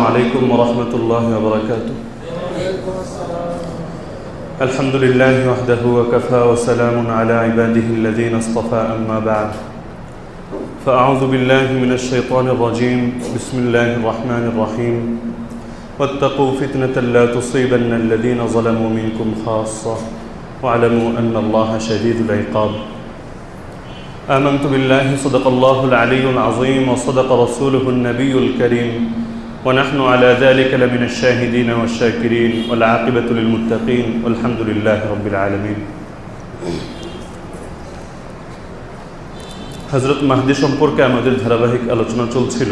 عليكم ورحمة الله وبركاته. الحمد لله وحده وكفى وسلام على عباده الذين اصطفى أما بعد. فأعوذ بالله من الشيطان الرجيم. بسم الله الرحمن الرحيم. واتقوا فتنة لا تصيبن الذين ظلموا منكم خاصة. واعلموا أن الله شديد العقاب. آمنت بالله صدق الله العلي العظيم وصدق رسوله النبي الكريم. ونحن على ذلك لمن الشاهدين والشاكرين والعاقبة للمتقين والحمد لله رب العالمين হজরত মাহদি সম্পর্কে আমাদের ধারাবাহিক আলোচনা চলছিল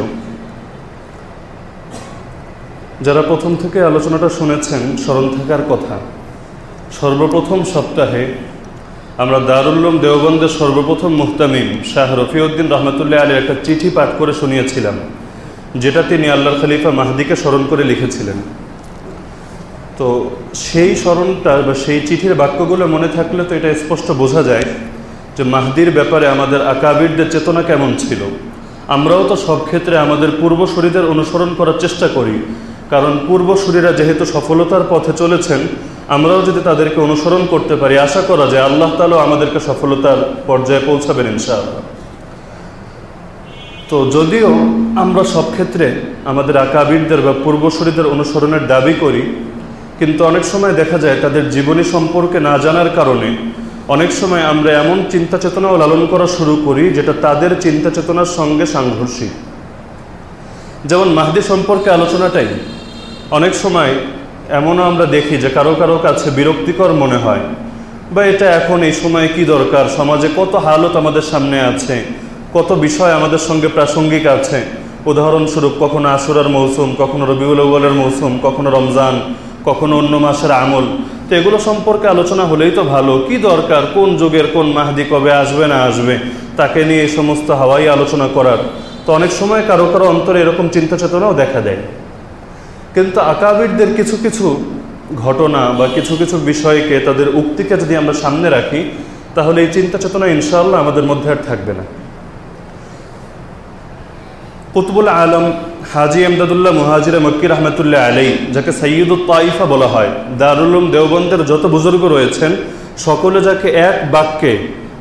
যারা প্রথম থেকে আলোচনাটা শুনেছেন স্মরণ থাকার কথা সর্বপ্রথম সপ্তাহে আমরা দারুল্লুম দেওবন্দের সর্বপ্রথম মুহতামিম শাহ রফিউদ্দিন রহমতুল্লাহ আলীর একটা চিঠি পাঠ করে শুনিয়েছিলাম যেটা তিনি আল্লাহর খলিফা মাহদিকে স্মরণ করে লিখেছিলেন। তো সেই স্মরণটা বা সেই চিঠির বাক্যগুলো মনে থাকলে তো এটা স্পষ্ট বোঝা যায় যে মাহদির ব্যাপারে আমাদের আকাবিরদের চেতনা কেমন ছিল। আমরাও তো সব ক্ষেত্রে আমাদের পূর্বশরীদের অনুসরণ করার চেষ্টা করি, কারণ পূর্বসূরীরা যেহেতু সফলতার পথে চলেছেন, আমরাও যদি তাদেরকে অনুসরণ করতে পারি, আশা করা যায় আল্লাহ তালাও আমাদেরকে সফলতার পর্যায়ে পৌঁছাবেন ইনশাআল্লাহ। তো যদিও আমরা সব ক্ষেত্রে আমাদের আকাবিরদের বা পূর্বসূরীদের অনুসরণের দাবি করি, কিন্তু অনেক সময় দেখা যায় তাদের জীবনী সম্পর্কে না জানার কারণে অনেক সময় আমরা এমন চিন্তা চেতনাও লালন করা শুরু করি যেটা তাদের চিন্তা চেতনার সঙ্গে সাংঘর্ষিক। যেমন মাহদি সম্পর্কে আলোচনাটাই, অনেক সময় এমনও আমরা দেখি যে কারও কারও কাছে বিরক্তিকর মনে হয়, বা এটা এখন এই সময় কি দরকার, সমাজে কত হালত আমাদের সামনে আছে কত বিষয় আমাদের সঙ্গে প্রাসঙ্গিক আছে। উদাহরণস্বরূপ, কখনো আশুরার মৌসুম, কখনো রবিউল আউ্বালের মৌসুম, কখনো রমজান, কখনো অন্য মাসের আমল। তো এগুলো সম্পর্কে আলোচনা হলেই তো ভালো। কি দরকার? কোন যুগের কোন মাহদি কবে আসবে না আসবে? তাকে নিয়ে এই সমস্ত হাওয়াই আলোচনা করার। তো অনেক সময় কারও কারও অন্তরে এরকম চিন্তা চেতনাও দেখা দেয়। কিন্তু আকাবিরদের কিছু কিছু ঘটনা বা কিছু কিছু বিষয়কে তাদের উক্তিকে যদি আমরা সামনে রাখি, তাহলে এই চিন্তা চেতনা ইনশাআল্লাহ আমাদের মধ্যে আর থাকবে না। কুতবুল আলম হাজি এমদাদুল্লাহ মুহাজির মক্কি রহমতুল্লাহ আলাই যাকে সৈয়দুল তাইফা বলা হয়। দারুলুম দেওবন্দের যত বুজুর্গ রয়েছেন, সকলে যাকে এক বাক্যে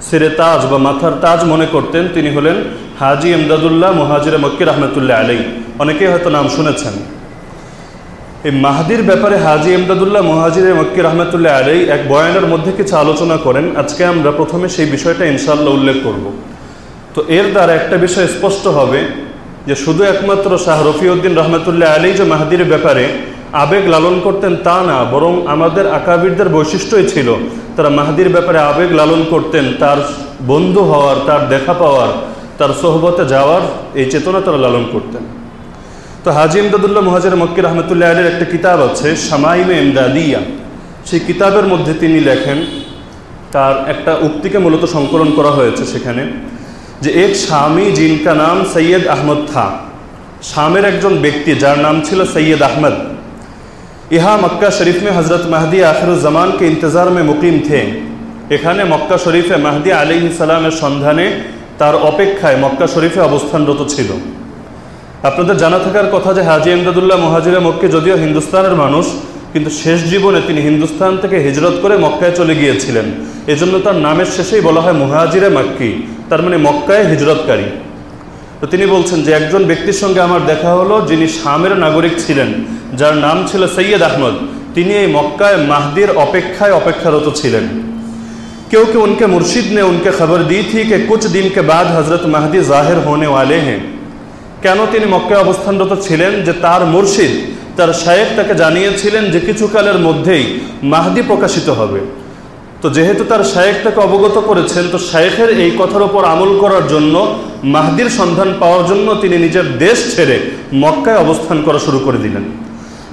সিরে তাজ বা মাথার তাজ মনে করতেন, তিনি হলেন হাজি এমদাদুল্লাহ মুহাজির মক্কি রহমতুল্লাহ আলাই অনেকেই হয়তো নাম শুনেছেন। এই মাহাদির ব্যাপারে হাজি এমদাদুল্লাহ মুহাজির মক্কি রহমতুল্লাহ আলাই এক বয়ানের মধ্যে কিছু আলোচনা করেন। আজকে আমরা প্রথমে সেই বিষয়টা ইনশাল্লাহ উল্লেখ করব। তো এর দ্বারা একটা বিষয় স্পষ্ট হবে যে শুধু একমাত্র শাহ রফিউদ্দিন রহমতুল্লাহ আলী যে মাহাদির ব্যাপারে আবেগ লালন করতেন তা না, বরং আমাদের আকাবিরদের বৈশিষ্ট্যই ছিল তারা মাহাদির ব্যাপারে আবেগ লালন করতেন, তার বন্ধু হওয়ার, তার দেখা পাওয়ার, তার সোহবতে যাওয়ার এই চেতনা তারা লালন করতেন। তো হাজি ইমদাদুল্লাহ মহাজের মক্কি রহমতুল্লাহ আলীর একটা কিতাব আছে শামাইমে ইমদাদিয়া। সেই কিতাবের মধ্যে তিনি লেখেন, তার একটা উক্তিকে মূলত সংকলন করা হয়েছে সেখানে যে এক স্বামী জিনকা নাম সৈয়দ আহমদ থা। শামের একজন ব্যক্তি, যার নাম ছিল সৈয়দ আহমদ। ইহা মক্কা শরীফ মে হজরত মাহদি আখরুজ্জামান কে ইন্তজার মে মুকিম থে। এখানে মক্কা শরীফে মাহদি আলী ইসালামের সন্ধানে তার অপেক্ষায় মক্কা শরীফে অবস্থানরত ছিল। আপনাদের জানা থাকার কথা যে হাজি এমদাদুল্লাহ মহাজিরা মক্কে যদিও হিন্দুস্তানের মানুষ, কিন্তু শেষ জীবনে তিনি হিন্দুস্তান থেকে হিজরত করে মক্কায় চলে গিয়েছিলেন। এজন্য তার নামের শেষেই বলা হয় মহাজিরে মাক্কি। তার মানে মক্কায় হিজরতকারী তো তিনি বলছেন যে একজন ব্যক্তির সঙ্গে আমার দেখা হলো যিনি শামের নাগরিক ছিলেন যার নাম ছিল সৈয়দ আহমদ তিনি এই মক্কায় মাহদির অপেক্ষায় অপেক্ষারত ছিলেন क्योंकि उनके मुर्शिद ने उनके खबर दी थी कि कुछ दिन के बाद हज़रत महदी ज़ाहिर होने वाले हैं কেন তিনি মক্কায় অবস্থানরত ছিলেন যে তার মুর্শিদ তার শায়েখ তাকে জানিয়েছিলেন যে কিছুকালের মধ্যেই মাহদি প্রকাশিত হবে তো যেহেতু তার শায়েখ তাকে অবগত করেছেন তো শায়েখের এই কথার ওপর আমল করার জন্য মাহদির সন্ধান পাওয়ার জন্য তিনি নিজের দেশ ছেড়ে মক্কায় অবস্থান করা শুরু করে দিলেন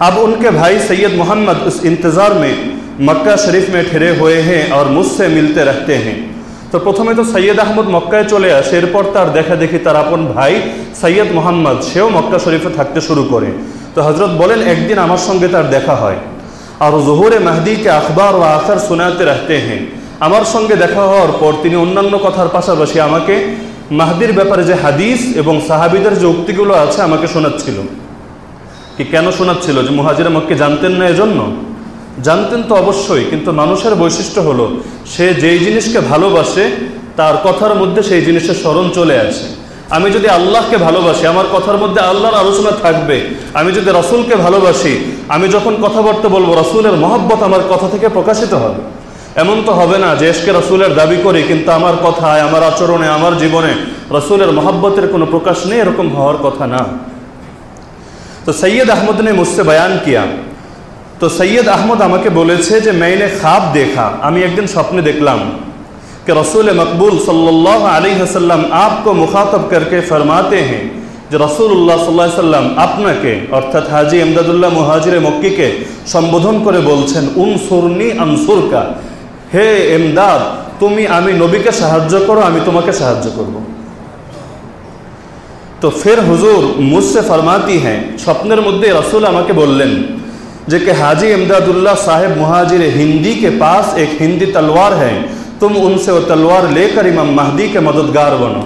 अब उनके भाई सैयद मोहम्मद उस इंतज़ार में मक्का शरीफ में ठहरे हुए हैं और मुझसे मिलते रहते हैं তো প্রথমে তো সৈয়দ আহমদ মক্কায় চলে আসে এরপর তার দেখা দেখি তার আপন ভাই সৈয়দ মোহাম্মদ সেও মক্কা শরীফে থাকতে শুরু করে তো হজরত বলেন একদিন আমার সঙ্গে তার দেখা হয় আর জহুরে মাহদিকে আখবর ও আসার শোনাতে রাখতে হ্যাঁ। আমার সঙ্গে দেখা হওয়ার পর তিনি অন্যান্য কথার পাশাপাশি আমাকে মাহদির ব্যাপারে যে হাদিস এবং সাহাবিদের যে উক্তিগুলো আছে আমাকে শোনাচ্ছিল। কি কেন শোনাচ্ছিল? যে মুহাজিরা মক্কে জানতেন না এজন্য? জানতেন তো অবশ্যই, কিন্তু মানুষের বৈশিষ্ট্য হলো, সে যেই জিনিসকে ভালোবাসে, তার কথার মধ্যে সেই জিনিসের স্মরণ চলে আসে। আমি যদি আল্লাহকে ভালোবাসি আমার কথার মধ্যে আল্লাহর আলোচনা থাকবে আমি যদি রসুলকে ভালোবাসি আমি যখন কথাবার্তা বলবো রসুলের মহব্বত আমার কথা থেকে প্রকাশিত হবে এমন তো হবে না যে এসকে রসুলের দাবি করি কিন্তু আমার কথায় আমার আচরণে আমার জীবনে রসুলের মহব্বতের কোনো প্রকাশ নেই এরকম হওয়ার কথা না তো সৈয়দ আহমদ ने मुझसे बयान किया তো সৈয়দ আহমদ আমাকে বলেছে যে मैंने ख्वाब देखा আমি একদিন স্বপ্নে দেখলাম कि रसूल मकबूल सल्लल्लाहु अलैहि वसल्लम आपको मुखातब करके फरमाते हैं যে রসুল্লাহ সাল্লাহ সাল্লাম আপনাকে অর্থাৎ হাজি এমদাদুল্লাহ মুহাজিরে মক্কিকে সম্বোধন করে বলছেন উন সুরনি আনসুরকা হে এমদাদ তুমি আমি নবীকে সাহায্য করো আমি তোমাকে সাহায্য করব তো ফের হুজুর মুসে ফরমাতি হ্যাঁ স্বপ্নের মধ্যে রসুল আমাকে বললেন যে कि हाजी इमदादुल्ला साहेब मुहाजिर हिंदी के पास एक हिंदी तलवार है तुम उनसे वो तलवार लेकर इमाम महदी के मददगार बनो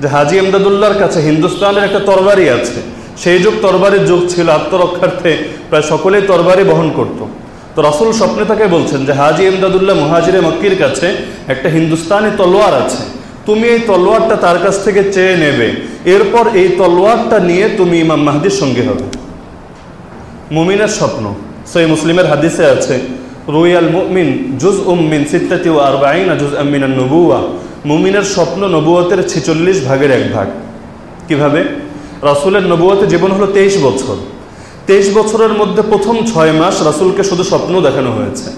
যে হাজি এমদাদুল্লাহর কাছে হিন্দুস্তানের একটা তরবারি আছে সেই যুগ তরবারির যুগ ছিল আত্মরক্ষার্থে প্রায় সকলেই তরবারি বহন করত তো রসুল স্বপ্নে তাকে বলছেন যে হাজি এমদাদুল্লাহ মুহাজিরে মক্কির কাছে একটা হিন্দুস্তানি তলোয়ার আছে তুমি এই তলোয়ারটা তার কাছ থেকে চেয়ে নেবে এরপর এই তলোয়ারটা নিয়ে তুমি ইমাম মাহদির সঙ্গে হবে মুমিনের স্বপ্ন সই মুসলিমের হাদিসে আছে রুইয়াল মুমিন জুজ উম্মিন সিত্তাতি ও আরবাইনা জুজ আমিন নবুয়া মুমিনের স্বপ্ন নবুয়তের ছেচল্লিশ ভাগের এক ভাগ। কীভাবে? রাসুলের নবুয়তে জীবন হলো তেইশ বছর। তেইশ বছরের মধ্যে প্রথম ছয় মাস রাসুলকে শুধু স্বপ্ন দেখানো হয়েছে।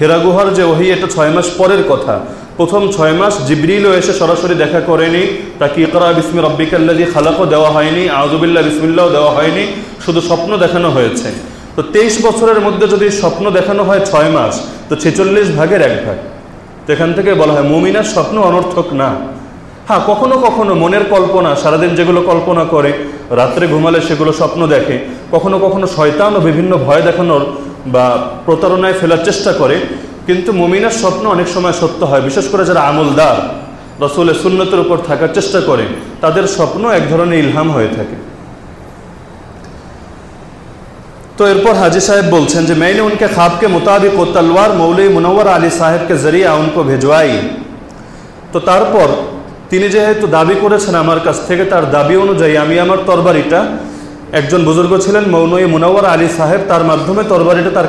হেরাগুহার যে ওহি, এটা ছয় মাস পরের কথা। প্রথম ছয় মাস জিবরিলও এসে সরাসরি দেখা করেনি। তাকে ইকরা বিসমি রব্বিকাল্লাজি খালাকও দেওয়া হয়নি আউজুবিল্লা বিসমিল্লাও দেওয়া হয়নি। শুধু স্বপ্ন দেখানো হয়েছে। তো তেইশ বছরের মধ্যে যদি স্বপ্ন দেখানো হয় ছয় মাস, তো ছেচল্লিশ ভাগের এক ভাগ। তো এখান থেকে বলা হয়, মুমিনার স্বপ্ন অনর্থক না। হ্যাঁ কখনো কখনো মনের কল্পনা, সারাদিন যেগুলো কল্পনা করে, রাত্রে ঘুমালে সেগুলো স্বপ্ন দেখে। কখনো কখনো শয়তান ও বিভিন্ন ভয় দেখানোর বা প্রতারণায় ফেলার চেষ্টা করে। কিন্তু মুমিনার স্বপ্ন অনেক সময় সত্য হয়, বিশেষ করে যারা আমলদার, রসুলের সুন্নতের উপর থাকার চেষ্টা করে, তাদের স্বপ্ন এক ধরনের ইলহাম হয়ে থাকে। तो एरपर हाजी साहब बोलছেন যে मैंने उनके खाब के मुताबिक वो तलवार मौलवी मुनवर आली साहेब के ज़रिए उनको भिजवाई। तो तरपर तीन जेहेतु দাবি করেছেন আমার কাছ থেকে তার দাবি অনুযায়ী আমি আমার তরবারিটা একজন বুজুর্গ ছিলেন মৌলই মুনওয়ার আলী সাহেব তার মাধ্যমে তরবারিটা তার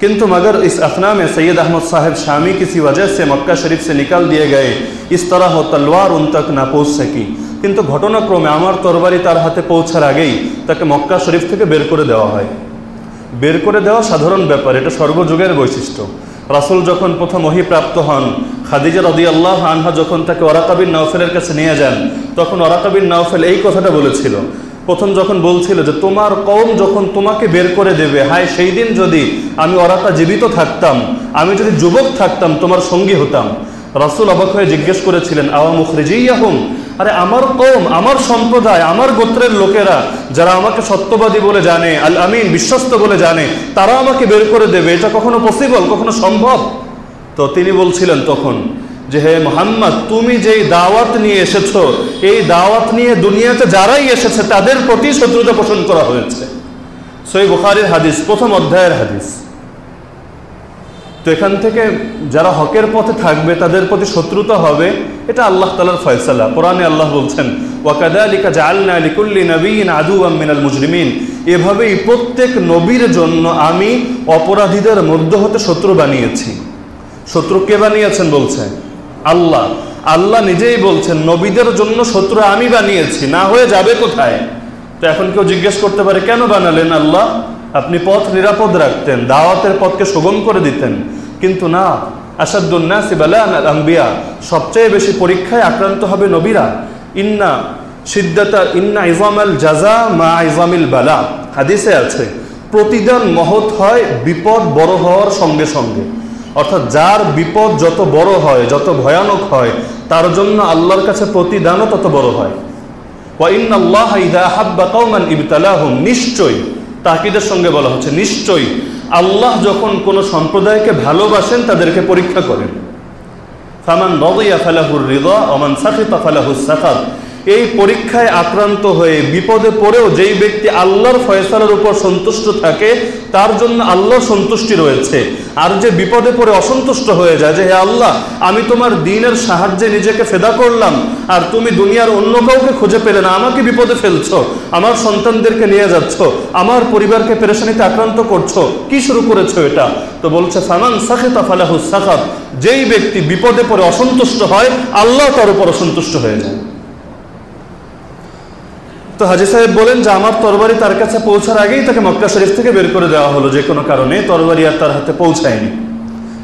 किंतु मगर इस अफना में सैयद अहमद साहेब शामी किसी वजह से मक्का शरीफ से निकल दिए गए, इस तरह वो तलवार उन तक ना पहुँच सकी। কিন্তু ঘটনাক্রমে আমার তরবারি তার হাতে পৌঁছার আগেই তাকে মক্কা শরীফ থেকে বের করে দেওয়া হয়। বের করে দেওয়া সাধারণ ব্যাপার, এটা সর্বযুগের বৈশিষ্ট্য। রাসুল যখন প্রথম প্রাপ্ত হন, খাদিজা রদি আল্লাহ আনহা যখন তাকে ওরাকাবিন নাওফেলের কাছে নিয়ে যান, তখন ওরাকাবিন নাওফেল এই কথাটা বলেছিল। প্রথম যখন বলছিল যে, তোমার কম যখন তোমাকে বের করে দেবে, হায়, সেই দিন যদি আমি ওরাকা জীবিত থাকতাম, আমি যদি যুবক থাকতাম, তোমার সঙ্গী হতাম। রাসুল অবাক হয়ে জিজ্ঞেস করেছিলেন, আওয়া মুখরিজিয়াহুম? আরে আমার কম আমার সম্প্রদায়, আমার গোত্রের লোকেরা যারা আমাকে সত্যবাদী বলে জানে, আল আমিন, বিশ্বস্ত বলে জানে, তারা আমাকে বের করে দেবে। এটা কখনো পসিবল কখনো সম্ভব? তো তিনি বলছিলেন তখন যে, হে মোহাম্মদ, তুমি যেই দাওয়াত নিয়ে এসেছ, এই দাওয়াত নিয়ে দুনিয়াতে যারাই এসেছে, তাদের প্রতি শত্রুতা পোষণ করা হয়েছে। সই বুখারির হাদিস, প্রথম অধ্যায়ের হাদিস। তো এখান থেকে যারা হকের পথে থাকবে, তাদের প্রতি শত্রুতা হবে, এটা আল্লাহ তালার ফয়সালা। কোরআনে আল্লাহ বলছেন ওয়াকাদালিকা জাআলনা লিকুল্লি নবীন আদু মিনাল মুজরিমিন। এভাবেই প্রত্যেক নবীর জন্য আমি অপরাধীদের মধ্য হতে শত্রু বানিয়েছি। শত্রু কে বানিয়েছেন বলছে? আল্লাহ। আল্লাহ নিজেই বলছেন, নবীদের জন্য শত্রু আমি বানিয়েছি, না হয়ে যাবে কোথায়? তো এখন কেউ জিজ্ঞেস করতে পারে, কেন বানালেন আল্লাহ? আপনি পথ নিরাপদ রাখতেন, দাওয়াতের পথকে সুগম করে দিতেন। কিন্তু না আসাদুন্নাসি সবচেয়ে বেশি পরীক্ষায় আক্রান্ত হবে নবীরা। ইন্না সিদ্দাতা ইন্না ইজাম আল জাজা মা ইজামিল বালা। হাদিসে আছে, প্রতিদান মহৎ হয় বিপদ বড় হওয়ার সঙ্গে সঙ্গে। অর্থাৎ যার বিপদ যত বড় হয়, যত ভয়ানক হয়, তার জন্য আল্লাহর কাছে প্রতিদানও তত বড় হয়। ওয়াইন আল্লাহ ইদা হাব্বা নিশ্চয়ই তাকিদের সঙ্গে বলা হচ্ছে, নিশ্চয়ই। আল্লাহ যখন কোনো সম্প্রদায়কে ভালোবাসেন, তাদেরকে পরীক্ষা করেন। ফামান রদিয়া ফালাহুর রিদা অমান সাখিতা ফালাহুর সাখাত এই পরীক্ষায় আক্রান্ত হয়ে বিপদে পড়েও যেই ব্যক্তি আল্লাহর ফয়সালের উপর সন্তুষ্ট থাকে, তার জন্য আল্লাহ সন্তুষ্টি রয়েছে। আর যে বিপদে পড়ে অসন্তুষ্ট হয়ে যায় যে, হে আল্লাহ, আমি তোমার দিনের সাহায্যে নিজেকে ফেদা করলাম, আর তুমি দুনিয়ার অন্য কাউকে খুঁজে পেলে না, আমাকে বিপদে ফেলছো, আমার সন্তানদেরকে নিয়ে যাচ্ছ, আমার পরিবারকে পেরেশানিতে আক্রান্ত করছ, কি শুরু করেছ এটা? তো বলছে, ফামান সাখেতা ফালাহু সাখাত, যেই ব্যক্তি বিপদে পড়ে অসন্তুষ্ট হয়, আল্লাহ তার উপর অসন্তুষ্ট হয়ে যায়। তো হাজি সাহেব বলেন যে আমার তরবারি তার কাছে পৌঁছার আগেই তাকে মক্কা শরীফ থেকে বের করে দেওয়া হলো যে কোনো কারণে। তরবারি আর তার হাতে পৌঁছায়নি।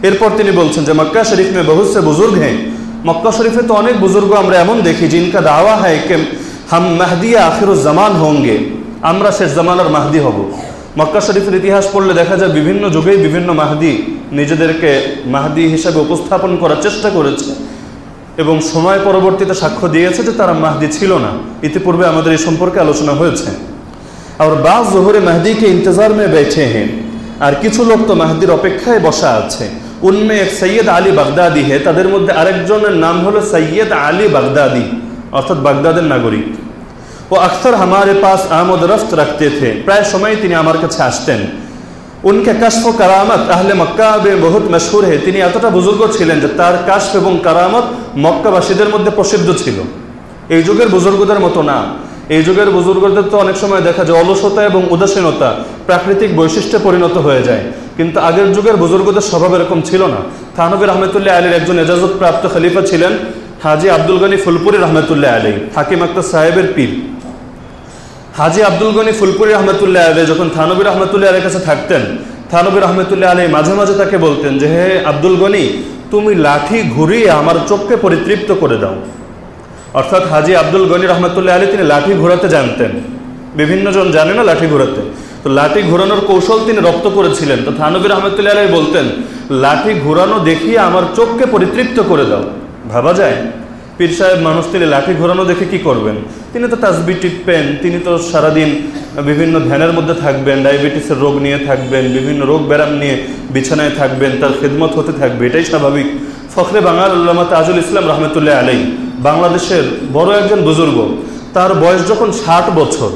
এরপর তিনি বলছেন যে মক্কা শরীফ মে বহুত সে বুজুর্গ হ্যাঁ মক্কা শরীফে তো অনেক বুজুর্গ আমরা এমন দেখি জিনকা দাওয়া হয় কে হাম মাহদিয়া আখির জামান হোঙ্গে। আমরা শেষ জামানার মাহদি হব। মক্কা শরীফের ইতিহাস পড়লে দেখা যায় বিভিন্ন যুগেই বিভিন্ন মাহদি নিজেদেরকে মাহদি হিসাবে উপস্থাপন করার চেষ্টা করেছে। এবং সময় পরবর্তীতে সাক্ষ্য দিয়েছে যে তারা মাহদি ছিল না। ইতিপূর্বে আমাদের এই সম্পর্কে আলোচনা হয়েছে। আর বা জোহরে মাহদিকে ইন্তজার মেয়ে বেছে হেন। আর কিছু লোক তো মাহদির অপেক্ষায় বসা আছে। উন্মে সৈয়দ আলী বাগদাদি হে। তাদের মধ্যে আরেকজনের নাম হলো সৈয়দ আলী বাগদাদি, অর্থাৎ বাগদাদের নাগরিক। ও আকসর হামারে পাশ আমদ রফত রাখতে থে। প্রায় সময় তিনি আমার কাছে আসতেন। উনকে কাশফ কারামত আহলে মক্কা বহুত মশহুর হে। তিনি এতটা বুজুর্গ ছিলেন যে তার কাশফ এবং কারামত মক্কাবাসীদের মধ্যে প্রসিদ্ধ ছিল। এই যুগের বুজুর্গদের মতো না। এই যুগের বুজুর্গদের তো অনেক সময় দেখা যায় অলসতা এবং উদাসীনতা, প্রাকৃতিক বৈশিষ্ট্যে পরিণত হয়ে যায়। কিন্তু আগের যুগের বুজুর্গদের স্বভাব এরকম ছিল না। থানবির রহমতুল্লাহ আলীর একজন এজাজত প্রাপ্ত খলিফা ছিলেন হাজি আব্দুল গনি ফুলপুরি রহমতুল্লাহ আলী হাকিম আক্তার সাহেবের পীর। হাজি আব্দুল গনি ফুলপুরি রহমতুল্লাহ আলী যখন থানবির রহমতুল্লাহ আলীর কাছে থাকতেন থানবির রহমতুল্লাহ আলী মাঝে মাঝে তাকে বলতেন যে, হে আব্দুল গনি, তুমি লাঠি ঘুরিয়ে আমার চোখকে পরিতৃপ্ত করে দাও। অর্থাৎ হাজি আব্দুল গনি রহমতুল্লাহ আলী তিনি লাঠি ঘোরাতে জানতেন। বিভিন্ন জন জানে না লাঠি ঘোরাতে। তো লাঠি ঘোরানোর কৌশল তিনি রপ্ত করেছিলেন। তো থানবির রহমতুল্লাহ আলী বলতেন, লাঠি ঘোরানো দেখিয়ে আমার চোখকে পরিতৃপ্ত করে দাও। ভাবা যায়? পীর সাহেব মানুষ তিনি লাঠি ঘোরানো দেখে কি করবেন? তিনি তো তাসবি টিপবেন, তিনি তো সারাদিন বিভিন্ন ধ্যানের মধ্যে থাকবেন, ডায়াবেটিসের রোগ নিয়ে থাকবেন, বিভিন্ন রোগ ব্যায়াম নিয়ে বিছানায় থাকবেন, তার খেদমত হতে থাকবে, এটাই স্বাভাবিক। ফখরে বাঙাল উল্লামা তাজুল ইসলাম রহমতুল্লাহ আলাই বাংলাদেশের বড় একজন বুজুর্গ, তার বয়স যখন ষাট বছর,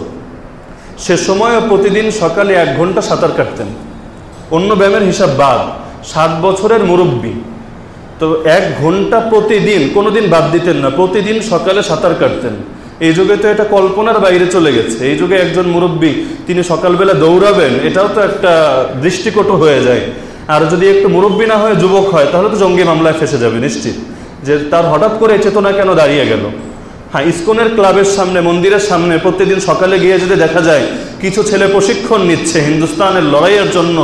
সে সময়ও প্রতিদিন সকালে এক ঘণ্টা সাঁতার কাটতেন। অন্য ব্যায়ামের হিসাব বাদ, ষাট বছরের মুরব্বী তো এক ঘণ্টা প্রতিদিন, কোনোদিন বাদ দিতেন না, প্রতিদিন সকালে সাঁতার কাটতেন। এই যুগে তো এটা কল্পনার বাইরে চলে গেছে। এই যুগে একজন মুরব্বী, তিনি সকালবেলা দৌড়াবেন, এটাও তো একটা দৃষ্টিকটু হয়ে যায়। আর যদি একটু মুরব্বী না হয়, যুবক হয়, তাহলে তো জঙ্গি মামলায় ফেসে যাবে, নিশ্চিত। যে তার হঠাৎ করে চেতনা কেন দাঁড়িয়ে গেল? হ্যাঁ ইস্কনের ক্লাবের সামনে, মন্দিরের সামনে প্রতিদিন সকালে গিয়ে যদি দেখা যায়, কিছু ছেলে প্রশিক্ষণ নিচ্ছে হিন্দুস্তানের লড়াইয়ের জন্য,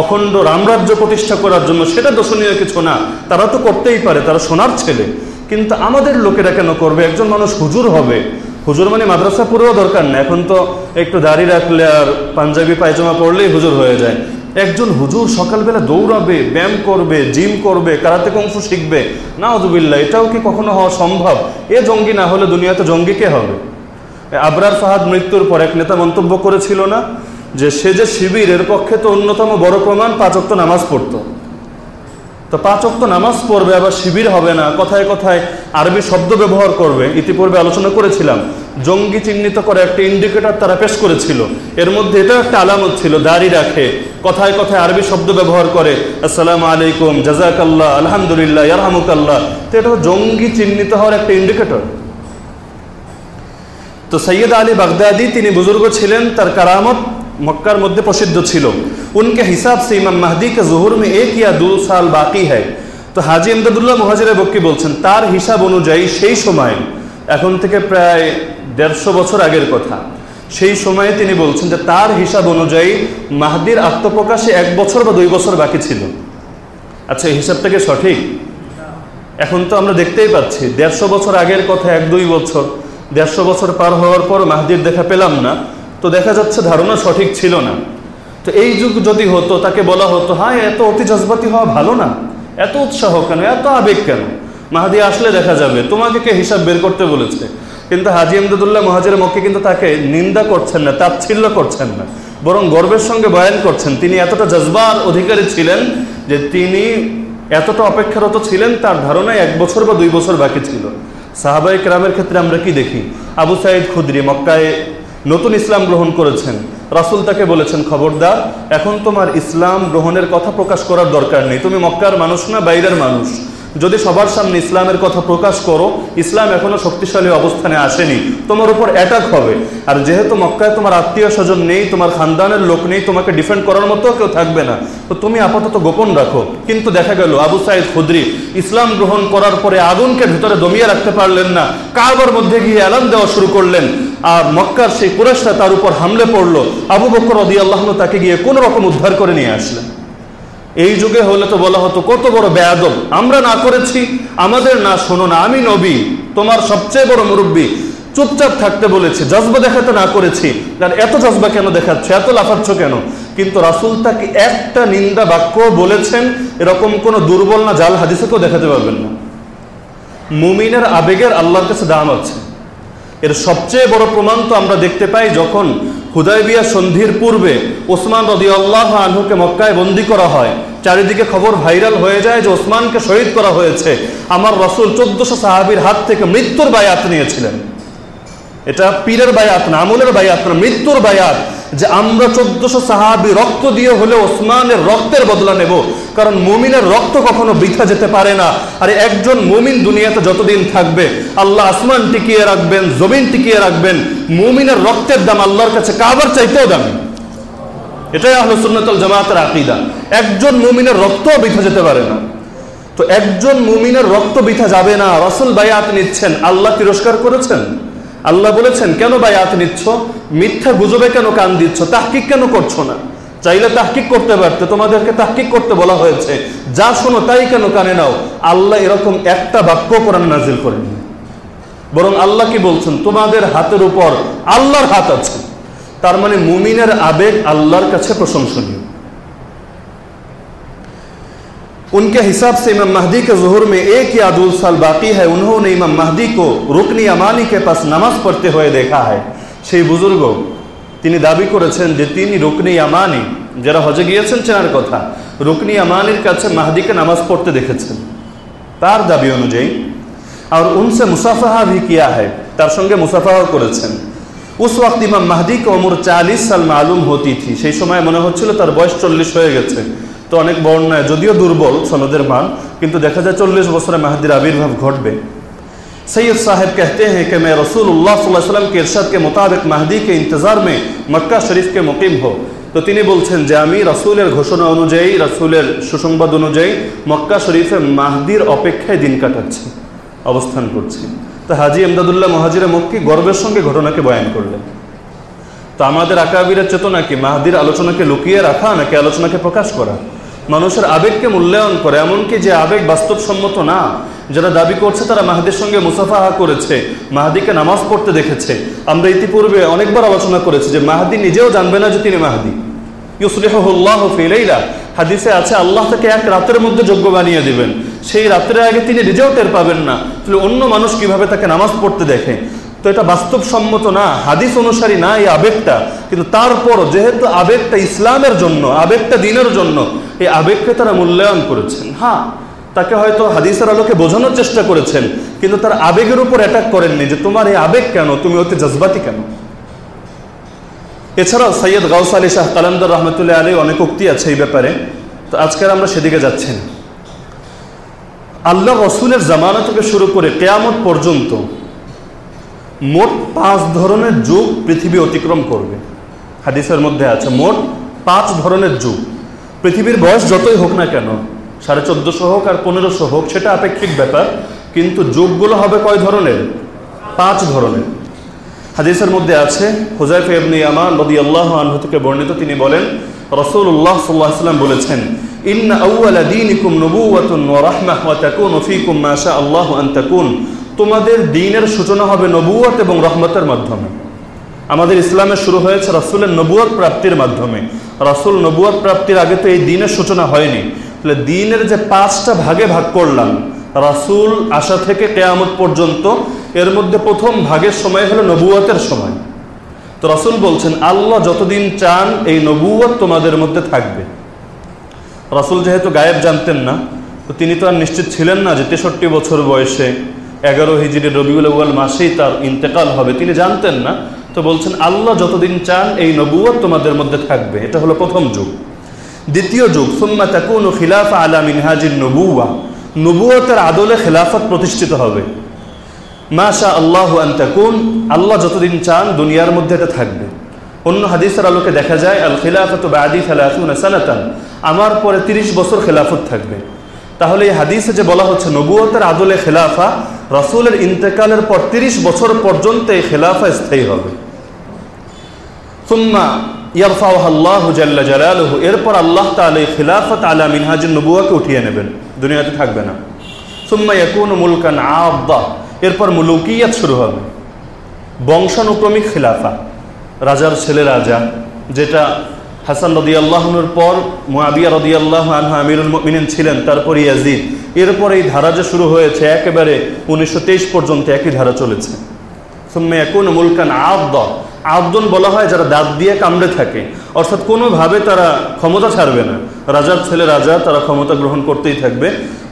অখণ্ড রামরাজ্য প্রতিষ্ঠা করার জন্য, সেটা দর্শনীয় কিছু না, তারা তো করতেই পারে, তারা সোনার ছেলে। কিন্তু আমাদের লোকেরা কেন করবে? একজন মানুষ হুজুর হবে। হুজুর মানে মাদ্রাসা পুরো দরকার না, এখন তো একটু দাড়ি রাখলে আর পাঞ্জাবি পায়জামা পরলেই হুজুর হয়ে যায়। একজন হুজুর সকালবেলা দৌড়াবে, ব্যায়াম করবে, জিম করবে, কারাতে কংফু শিখবে না অজুবিল্লা এটাও কি কখনো হওয়া সম্ভব? এ জঙ্গি না হলে দুনিয়াতে জঙ্গি কে হবে? আবরার ফাহাদ মৃত্যুর পর এক নেতা মন্তব্য করেছিল না, যে সে যে শিবিরের পক্ষে তো অন্যতম বড় প্রমাণ পাঁচক্ত নামাজ পড়তো। তো পাঁচ অক্ত নামাজ পড়বে, আবার শিবির হবে না, কথায় কথায় আরবি শব্দ ব্যবহার করবে, ইতিপূর্বে আলোচনা করেছিলাম। জঙ্গি চিহ্নিত করে একটা ইন্ডিকেটর তারা পেশ করেছিল। এর মধ্যে এটাও একটা আলামত ছিল, দাড়ি রাখে। কথায় কথায় আরবি শব্দ ব্যবহার করে, আসসালামু আলাইকুম জাজাকাল্লাহ আলহামদুলিল্লাহ, ইয়ারহামুকাল্লাহ। তো এটা জঙ্গি চিহ্নিত হওয়ার একটা ইন্ডিকেটর তো সৈয়দ আলী বাগদাদি, তিনি বুজুর্গ ছিলেন, তার কারামত মক্কার মধ্যে প্রসিদ্ধ ছিল। উনকে হিসাব সে ইমাম মাহদি কে জহুর মে এক ইয়া দু সাল বাকি হয় তো হাজি ইমদাদুল্লাহ মহাজির বক্কি বলছেন, তার হিসাব অনুযায়ী সেই সময়, এখন থেকে প্রায় দেড়শো বছর আগের কথা। সেই সময়ে তিনি বলছেন যে তার হিসাব অনুযায়ী মাহদির আত্মপ্রকাশে এক বছর বা দুই বছর বাকি ছিল। আচ্ছা এই হিসাবটা কি সঠিক? এখন তো আমরা দেখতেই পাচ্ছি, দেড়শো বছর আগের কথা এক দুই বছর, দেড়শো বছর পার হওয়ার পর মাহদির দেখা পেলাম না, তো দেখা যাচ্ছে ধারণা সঠিক ছিল না। তো এই যুগ যদি হতো, তাকে বলা হতো হ্যাঁ এত অতি জজবাতি হওয়া ভালো না, এত উৎসাহ কেন, এত আবেগ কেন? মাহাদি আসলে দেখা যাবে, তোমাকে কে হিসাব বের করতে বলেছে? কিন্তু হাজি আমদুল্লাহ মহাজের মক্কে কিন্তু তাকে নিন্দা করছেন না, তাচ্ছিল্য করছেন না। বরং গর্বের সঙ্গে বয়ান করছেন, তিনি এতটা জজবার অধিকারী ছিলেন যে তিনি এতটা অপেক্ষারত ছিলেন, তার ধারণায় এক বছর বা দুই বছর বাকি ছিল। সাহাবাই ক্রামের ক্ষেত্রে আমরা কি দেখি? আবু সাইদ খুদ্রি মক্কায় নতুন ইসলাম গ্রহণ করেছেন। রাসুল তাকে বলেছেন, খবরদার, এখন তোমার ইসলাম গ্রহণের কথা প্রকাশ করার দরকার নেই। তুমি মক্কার মানুষ না, বাইরের মানুষ। যদি সবার সামনে ইসলামের কথা প্রকাশ করো, ইসলাম এখনও শক্তিশালী অবস্থানে আসেনি। তোমার উপর অ্যাটাক হবে। আর যেহেতু মক্কায় তোমার আত্মীয় স্বজন নেই, তোমার খানদানের লোক নেই, তোমাকে ডিফেন্ড করার মতো কেউ থাকবে না। তো তুমি আপাতত গোপন রাখো। কিন্তু দেখা গেল, আবু সাইদ খুদ্রি ইসলাম গ্রহণ করার পরে আগুনকে ভিতরে দমিয়ে রাখতে পারলেন না। কারবার মধ্যে গিয়ে অ্যালার্ম দেওয়া শুরু করলেন। আর মক্কার সেই কুরেশটা তার উপর হামলে পড়ল। আবু বকর রদি আল্লাহ তাকে গিয়ে কোনো রকম উদ্ধার করে নিয়ে আসলেন। এই যুগে হলে তো বলা হতো, কত বড় বেয়াদব। আমরা না করেছি, আমাদের না শোনো না, আমি নবী, তোমার সবচেয়ে বড় মুরব্বী। চুপচাপ থাকতে বলেছে, জজবা দেখাতে না করেছি। আর এত জজবা কেন দেখাচ্ছ, এত লাফাচ্ছ কেন? কিন্তু রাসুল তাকে একটা নিন্দা বাক্য বলেছেন, এরকম কোন দুর্বল না জাল হাদিসেকেও দেখাতে পারবেন না। মুমিনের আবেগের আল্লাহর কাছে দাম আছে। এর সবচেয়ে বড় প্রমাণ তো আমরা দেখতে পাই যখন হুদাইবিয়া সন্ধির পূর্বে ওসমান রদি আল্লাহ আনহুকে মক্কায় বন্দি করা হয়। চারিদিকে খবর ভাইরাল হয়ে যায় যে ওসমানকে শহীদ করা হয়েছে। আমার রসুল চোদ্দশো সাহাবির হাত থেকে মৃত্যুর বায়াত নিয়েছিলেন। এটা পীরের বায়াত না, আমলের বায়াত না, মৃত্যুর বায়াত। যে আমরা চোদ্দশো সাহাবি রক্ত দিয়ে হলে ওসমানের রক্তের বদলা নেব, কারণ মুমিনের রক্ত কখনো বৃথা যেতে পারে না। আর একজন মুমিন দুনিয়াতে যতদিন থাকবে, আল্লাহ আসমান টিকিয়ে রাখবেন, জমিন টিকিয়ে রাখবেন, মুমিনের রক্তের দাম আল্লাহর কাছে কাবার চাইতেও দামি। এটাই আহলো সুন্নতল জামাতের আকিদা। একজন মুমিনের রক্ত বৃথা যেতে পারে না। তো একজন মুমিনের রক্ত বৃথা যাবে না, রসুল বায়াত নিচ্ছেন, আল্লাহ তিরস্কার করেছেন? আল্লাহ বলেছেন, কেন বায়াত নিচ্ছ? মিথ্যা গুজবে কেন কান দিচ্ছ? তাহকিক কেন করছ না? চাইলে তাহকিক করতে পারতে, তোমাদেরকে তাহকিক করতে বলা হয়েছে। যা শোনো তাই কেন কানে নাও? আল্লাহ এরকম একটা বাক্য কোরআন নাজিল করেনি বরং আল্লাহ কি বলছেন? তোমাদের হাতের উপর আল্লাহর হাত আছে। তার মানে মুমিনের আবেগ আল্লাহর কাছে প্রশংসনীয়। उनके हिसाब से इमाम महदी के जहूर में एक या दो साल बाकी है उन्होंने इमाम महदी को रुकनी अमानी के पास नामाज पढ़ते हुए देखा है সেই বুজুর্গ তিনি দাবি করেছেন যে তিনি রুকনি আমানি যারা হজে গিয়েছেন চেনার কথা রুকনি আমানির কাছে মাহদিকে নামাজ পড়তে দেখেছেন তার দাবি অনুযায়ী আর উনসে মুসাফাহা ভি কিয়া है তার সঙ্গে মুসাফাহা করেছেন উস ওয়াক্ত ইমাম মাহদি কে ওমর চালিশ সাল মালুম হতি থি সেই সময় মনে হচ্ছিল তার বয়স চল্লিশ হয়ে গেছে তো অনেক বর্ণায় যদিও দুর্বল সনদের মান কিন্তু দেখা যায় চল্লিশ বছরে মাহাদির আবির্ভাব ঘটবে सैयद साहब कहते हैं कि मैं रसूलुल्लाह सल्लल्लाहु अलैहि वसल्लम के इरशाद के मुताबिक महदी के इंतज़ार में मक्का शरीफ के मुकीम हो তো তিনি বলছেন যে আমি রাসূলের ঘোষণা অনুযায়ী রাসূলের সুসংবাদ অনুযায়ী মক্কা শরীফে মাহদির অপেক্ষায় দিন কাটাচ্ছি অবস্থান করছি তো হাজি এমদাদুল্লাহ মহাজিরা মক্কি গর্বের সঙ্গে ঘটনাকে বয়ান করলেন তো আমাদের আকাবিরের চেতনা কি মাহাদির আলোচনাকে লুকিয়ে রাখা নাকি আলোচনাকে প্রকাশ করা মানুষের আবেগকে মূল্যায়ন করে, এমনকি যে আবেগ বাস্তবসম্মত না, যারা দাবি করছে তারা মাহাদির সঙ্গে মুসাফাহা করেছে, মাহাদিকে নামাজ পড়তে দেখেছে। আমরা ইতিপূর্বে অনেকবার আলোচনা করেছি যে মাহাদি নিজেও জানবে না যে তিনি মাহাদি। ইউসলিহুল্লাহ ফিলাইলা হাদিসে আছে, আল্লাহ তাকে এক রাতের মধ্যে যোগ্য বানিয়ে দিবেন। সেই রাতের আগে তিনি নিজেও টের পাবেন না। তাহলে অন্য মানুষ কীভাবে তাকে নামাজ পড়তে দেখে? তো এটা বাস্তবসম্মত না, হাদিস অনুসারী না এই আবেগটা। কিন্তু তারপর যেহেতু আবেগটা ইসলামের জন্য, আবেগটা দিনের জন্য, এই আবেগকে তারা মূল্যায়ন করেছেন। হ্যাঁ তাকে হয়তো হাদিসের আলোকে বোঝানোর চেষ্টা করেছেন, কিন্তু তার আবেগের উপর অ্যাটাক করেননি যে তোমার এই আবেগ কেন? তুমি অতি জজবাতি কেন? এছাড়াও সৈয়দ গাউস আলী শাহ কালামদার রহমতুল্লাহ আলী অনেক উক্তি আছে এই ব্যাপারে। তো আজকের আমরা সেদিকে যাচ্ছি আল্লাহ রসুলের জামানা থেকে শুরু করে কেয়ামত পর্যন্ত মোট পাঁচ ধরনের যুগ পৃথিবী অতিক্রম করবে। হাদিসের মধ্যে আছে, মোট পাঁচ ধরনের যুগ। পৃথিবীর বয়স যতই হোক না কেন, সাড়ে চোদ্দশো হোক আর পনেরোশো হোক, সেটা আপেক্ষিক ব্যাপার, কিন্তু যুগগুলো হবে কয় ধরনের? পাঁচ ধরনের। হাদিসের মধ্যে আছে হুজাইফ ইবনে আমান রদি আল্লাহ আনহু থেকে বর্ণিত তিনি বলেন রসুল্লাহ সাল্লাহ সাল্লাম বলেছেন, ইন্না আউয়ালা দীনিকুম নবুওয়াতুন ওয়া রাহমাহ ওয়া তাকুনু ফীকুম মা শা আল্লাহু আন তাকুন। তোমাদের দিনের সূচনা হবে নবুয়ত এবং রহমতের মাধ্যমে। আমাদের ইসলামের শুরু হয়েছে রাসূলের নবুয়ত প্রাপ্তির মাধ্যমে। রাসূল নবুয়ত প্রাপ্তির আগে তো এই দিনের সূচনা হয়নি। তাহলে দিনের যে পাঁচটা ভাগে ভাগ করলাম, রাসূল আসা থেকে কেয়ামত পর্যন্ত, এর মধ্যে প্রথম ভাগের সময় হলো নবুয়তের সময়। তো রাসূল বলছেন, আল্লাহ যতদিন চান, এই নবুয়ত তোমাদের মধ্যে থাকবে। রাসূল যেহেতু গায়েব জানতেন না, তো তিনি তো আর নিশ্চিত ছিলেন না যে তেষট্টি বছর বয়সে এগারো হিজড়ি রবিউল আউ্য়াল মাসেই তার ইন্তেকাল হবে। তিনি জানতেন না, তো বলছেন, আল্লাহ যতদিন চান এই নবুয়ত তোমাদের মধ্যে থাকবে। এটা হলো প্রথম যুগ। দ্বিতীয় যুগ, সুম্মা তাকুন খিলাফা আলা মিনহাজির নবুয়া নবুয়তের আদলে খেলাফত প্রতিষ্ঠিত হবে। মাশা আল্লাহ আন্তাকুন আল্লাহ যতদিন চান দুনিয়ার মধ্যে এটা থাকবে। অন্য হাদিসের আলোকে দেখা যায়, আল খিলাফত বাদি সালাতুন সালাতান আমার পরে তিরিশ বছর খেলাফত থাকবে। তাহলে এই হাদিসে যে বলা হচ্ছে নবুয়তের আদলে খেলাফা রসুলের ইন্তেকালের পর তিরিশ বছর পর্যন্ত এই খেলাফা স্থায়ী হবে। সুম্মা জালালহু, এরপর আল্লাহ তাআলা এই খিলাফত আলা মিনহাজুন নবুয়াকে উঠিয়ে নেবেন। দুনিয়াতে থাকবে না। সুম্মা ইয়াকুনু মুলকান আব্দা এরপর মুলুকিয়াত শুরু হবে। বংশানুক্রমিক খিলাফা, রাজার ছেলে রাজা, যেটা হাসান রদি আল্লাহনুর পর মুয়াবিয়া রদি আল্লাহ আনহা আমিরুল মিনেন ছিলেন তারপর ইয়াজিদ। এরপর এই ধারা যে শুরু হয়েছে, একেবারে উনিশশো তেইশ পর্যন্ত একই ধারা চলেছে। সুম্মে এখন মুলকান আব্দ আব্দন বলা হয় যারা দাঁত দিয়ে কামড়ে থাকে। অর্থাৎ কোনোভাবে তারা ক্ষমতা ছাড়বে না। রাজার ছেলে রাজা, তারা ক্ষমতা গ্রহণ করতেই থাকবে।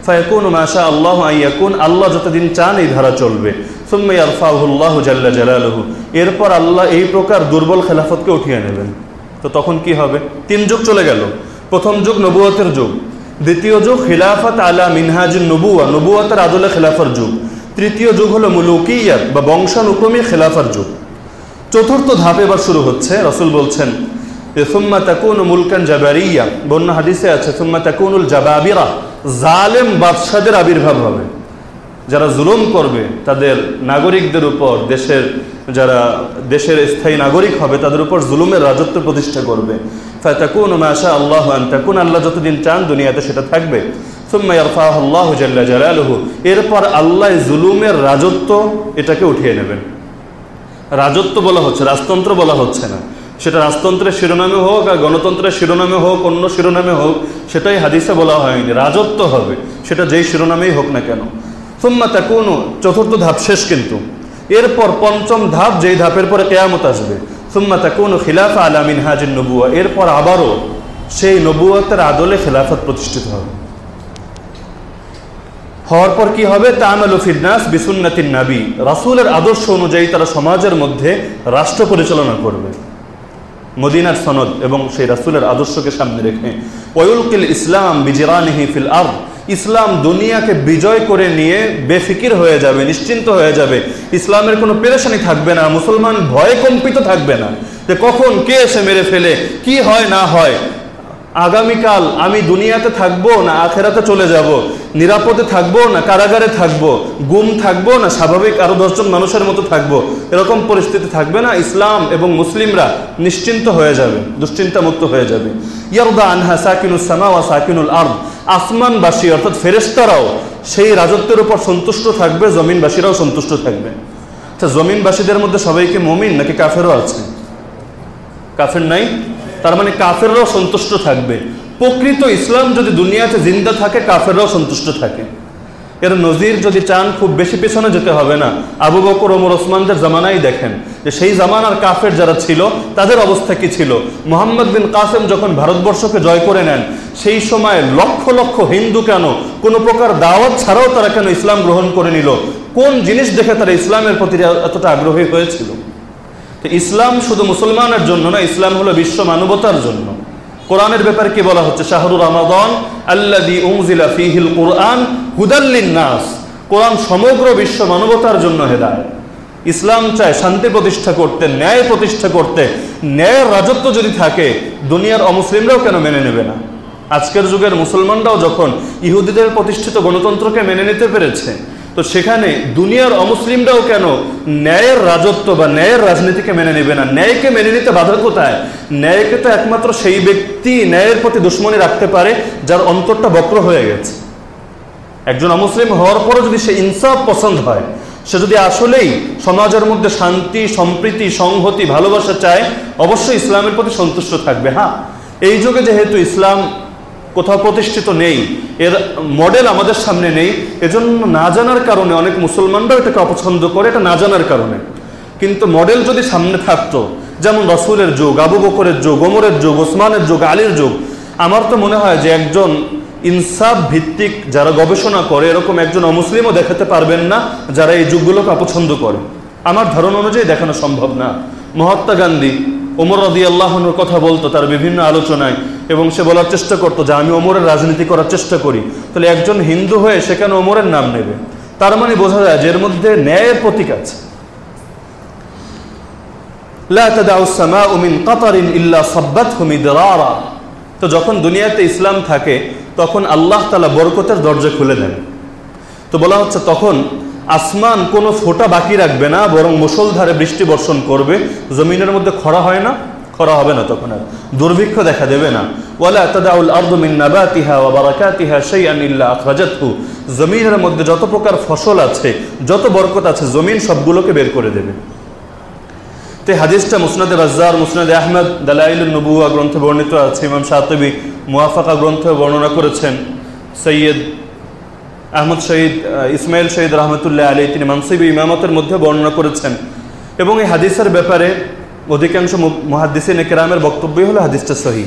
ফায়াকুন মাশা আল্লাহ আইয়াকুন আল্লাহ যতদিন চান এই ধারা চলবে। সুম্মে আরফাহুল্লাহ জাল্লা জালালহু। এরপর আল্লাহ এই প্রকার দুর্বল খেলাফতকে উঠিয়ে নেবেন। তো তখন কি হবে? তিন যুগ চলে গেল। প্রথম যুগ নবুয়তের যুগ। দ্বিতীয় যুগ খিলাফত আলা মিনহাজুন নবুয়া। নবুয়াতের আদলে খেলাফার যুগ। তৃতীয় যুগ হলো মুলুকিয়াত বা বংশানুক্রমী খেলাফার যুগ। চতুর্থ ধাপ এবার শুরু হচ্ছে। রসুল বলছেন সুম্মা জাবারিয়া। বন্য হাদিসে আছে জাবাবিরা। জালেম বাদশাদের আবির্ভাব হবে। যারা জুলুম করবে, তাদের নাগরিকদের উপর দেশের, যারা দেশের স্থায়ী নাগরিক হবে, তাদের উপর জুলুমের রাজত্ব প্রতিষ্ঠা করবে। ফাতাকুন মাশা আল্লাহ তাকুন, আল্লাহ যতদিন চান দুনিয়াতে সেটা থাকবে। সুম্মা ইয়ারফাহ আল্লাহ জাল্লা জালালহু, এরপর আল্লাহ জুলুমের রাজত্ব এটাকে উঠিয়ে নেবেন। রাজত্ব বলা হচ্ছে, রাজতন্ত্র বলা হচ্ছে না। সেটা রাজতন্ত্রের শিরোনামে হোক আর গণতন্ত্রের শিরোনামে হোক, অন্য শিরোনামে হোক, সেটাই হাদিসে বলা হয়নি। রাজত্ব হবে, সেটা যেই শিরোনামেই হোক না কেন। সুম্মা তা কোনো চতুর্থ ধাপ শেষ কিন্তু। এরপর পঞ্চম ধাপ, যেই ধাপের পরে কেয়ামত আসবে। সুম্মা তা কোনো খিলাফা আলামিন হাজির নবুয়া এরপর আবারও সেই নবুয়াতের আদলে খেলাফত প্রতিষ্ঠিত হবে। হওয়ার পর কি হবে? তামাল ফিদনাস বিসুন্নাতিন নাবি। রাসুলের আদর্শ অনুযায়ী তারা সমাজের মধ্যে রাষ্ট্র পরিচালনা করবে। মদিনার সনদ এবং সেই রাসুলের আদর্শকে সামনে রেখে, ওয়ুলকিল ইসলাম বিজিরানিহি ফিল আর ইসলাম দুনিয়াকে বিজয় করে নিয়ে বেফিকির হয়ে যাবে, নিশ্চিন্ত হয়ে যাবে। ইসলামের কোনো পেরেশানি থাকবে না, মুসলমান ভয়ে কম্পিত থাকবে না যে কখন কে এসে মেরে ফেলে, কি হয় না হয়। আগামীকাল আমি দুনিয়াতে থাকব না আখেরাতে চলে যাব? নিরাপদে থাকব না কারাগারে থাকব? গুম থাকব না স্বাভাবিক আরও দশজন মানুষের মতো থাকব? এরকম পরিস্থিতি থাকবে না, ইসলাম এবং মুসলিমরা নিশ্চিন্ত হয়ে যাবে দুশ্চিন্তা মুক্ত হয়ে যাবে। ইয়ারদা আনহা সাকিনুল সামা ওয়া সাকিনুল আর্দ। আসমানবাসী অর্থাৎ ফেরেস্তারাও সেই রাজত্বের উপর সন্তুষ্ট থাকবে, জমিনবাসীরাও সন্তুষ্ট থাকবে। আচ্ছা জমিনবাসীদের মধ্যে সবাইকে মমিন নাকি কাফেরও আছে? কাফের নাই? তার মানে কাফেররাও সন্তুষ্ট থাকবে। প্রকৃত ইসলাম যদি দুনিয়াতে জিন্দা থাকে, কাফেররাও সন্তুষ্ট থাকে। এর নজির যদি চান, খুব বেশি পেছনে যেতে হবে না। আবু বকর, ওমর, ওসমানদের জামানাই দেখেন যে সেই জামানার কাফের যারা ছিল, তাদের অবস্থা কি ছিল? মোহাম্মদ বিন কাসেম যখন ভারতবর্ষকে জয় করে নেন, সেই সময় লক্ষ লক্ষ হিন্দু কেন কোনো প্রকার দাওয়াত ছাড়াও তারা কেন ইসলাম গ্রহণ করে নিল? কোন জিনিস দেখে তারা ইসলামের প্রতি এতটা আগ্রহী হয়েছিল? তো ইসলাম শুধু মুসলমানের জন্য না, ইসলাম হলো বিশ্ব মানবতার জন্য। কোরআনের ব্যাপারে কি বলা হচ্ছে? শাহরুর রমাদন ফিহিল কোরআন হুদাল্লিন নাস কোরআন সমগ্র বিশ্ব মানবতার জন্য হেদায় ইসলাম চায় শান্তি প্রতিষ্ঠা করতে, ন্যায় প্রতিষ্ঠা করতে। ন্যায়ের রাজত্ব যদি থাকে, দুনিয়ার অমুসলিমরাও কেন মেনে নেবে না? আজকের যুগের মুসলমানরাও যখন ইহুদিদের প্রতিষ্ঠিত গণতন্ত্রকে মেনে নিতে পেরেছে তো সেখানে দুনিয়ার অমুসলিমরাও কেন ন্যায়ের রাজত্ব বা ন্যায়ের রাজনীতিকে মেনে নেবে না? ন্যায়কে মেনে নিতে বাধা কোথায়? ন্যায়কে তো একমাত্র সেই ব্যক্তি ন্যায়ের প্রতি দুশ্মনী রাখতে পারে যার অন্তরটা বক্র হয়ে গেছে। একজন অমুসলিম হওয়ার পরও যদি সে ইনসাফ পছন্দ হয়, সে যদি আসলেই সমাজের মধ্যে শান্তি, সম্প্রীতি, সংহতি, ভালোবাসা চায়, অবশ্যই ইসলামের প্রতি সন্তুষ্ট থাকবে। হ্যাঁ এই যুগে যেহেতু ইসলাম কোথাও প্রতিষ্ঠিত নেই, এর মডেল আমাদের সামনে নেই, এজন্য না জানার কারণে অনেক মুসলমানরাও এটাকে অপছন্দ করে, এটা না জানার কারণে। কিন্তু মডেল যদি সামনে থাকতো, যেমন রসুলের যুগ, আবু বকরের যুগ, ওমরের যুগ, ওসমানের যুগ, আলীর যুগ, আমার তো মনে হয় যে একজন ইনসাফ ভিত্তিক যারা গবেষণা করে, এরকম একজন অমুসলিমও দেখাতে পারবেন না যারা এই যুগগুলোকে অপছন্দ করে। আমার ধারণা অনুযায়ী দেখানো সম্ভব না। মহাত্মা গান্ধী ওমর রদি আল্লাহনুর কথা বলতো তার বিভিন্ন আলোচনায় এবং সে বলার চেষ্টা করতো যে আমি ওমরের রাজনীতি করার চেষ্টা করি। তাহলে একজন হিন্দু হয়ে সেখানে ওমরের নাম নেবে? তার মানে বোঝা যায় যে এর মধ্যে ন্যায়ের প্রতীক আছে। তো যখন দুনিয়াতে ইসলাম থাকে, তখন আল্লাহ তালা বরকতের দরজা খুলে দেন। তো বলা হচ্ছে তখন আসমান কোনো ফোটা বাকি রাখবে না, বরং মুসলধারে বৃষ্টি বর্ষণ করবে। জমিনের মধ্যে খরা হয় না? খরা হবে না তখন আর। দুর্ভিক্ষ দেখা দেবে না। ওয়ালা তাদাউল আরদু মিন নাবাতিহা ওয়া জমিনের মধ্যে যত প্রকার ফসল আছে, যত বরকত আছে, জমিন সবগুলোকে বের করে দেবে। তে হাদিসটা মুসনাদে বাজ্জার, মুসনাদে আহমদ দালাইল নবুয়া গ্রন্থে বর্ণিত আছে। ইমাম সাতবি মুয়াফাকা গ্রন্থে বর্ণনা করেছেন, সৈয়দ আহমদ শহীদ ইসমাইল শহীদ রহমতুল্লাহ আলী তিনি মানসিবি ইমামতের মধ্যে বর্ণনা করেছেন। এবং এই হাদিসের ব্যাপারে অধিকাংশ মহাদিসিন কেরামের বক্তব্যই হলো হাদিসটা সহি।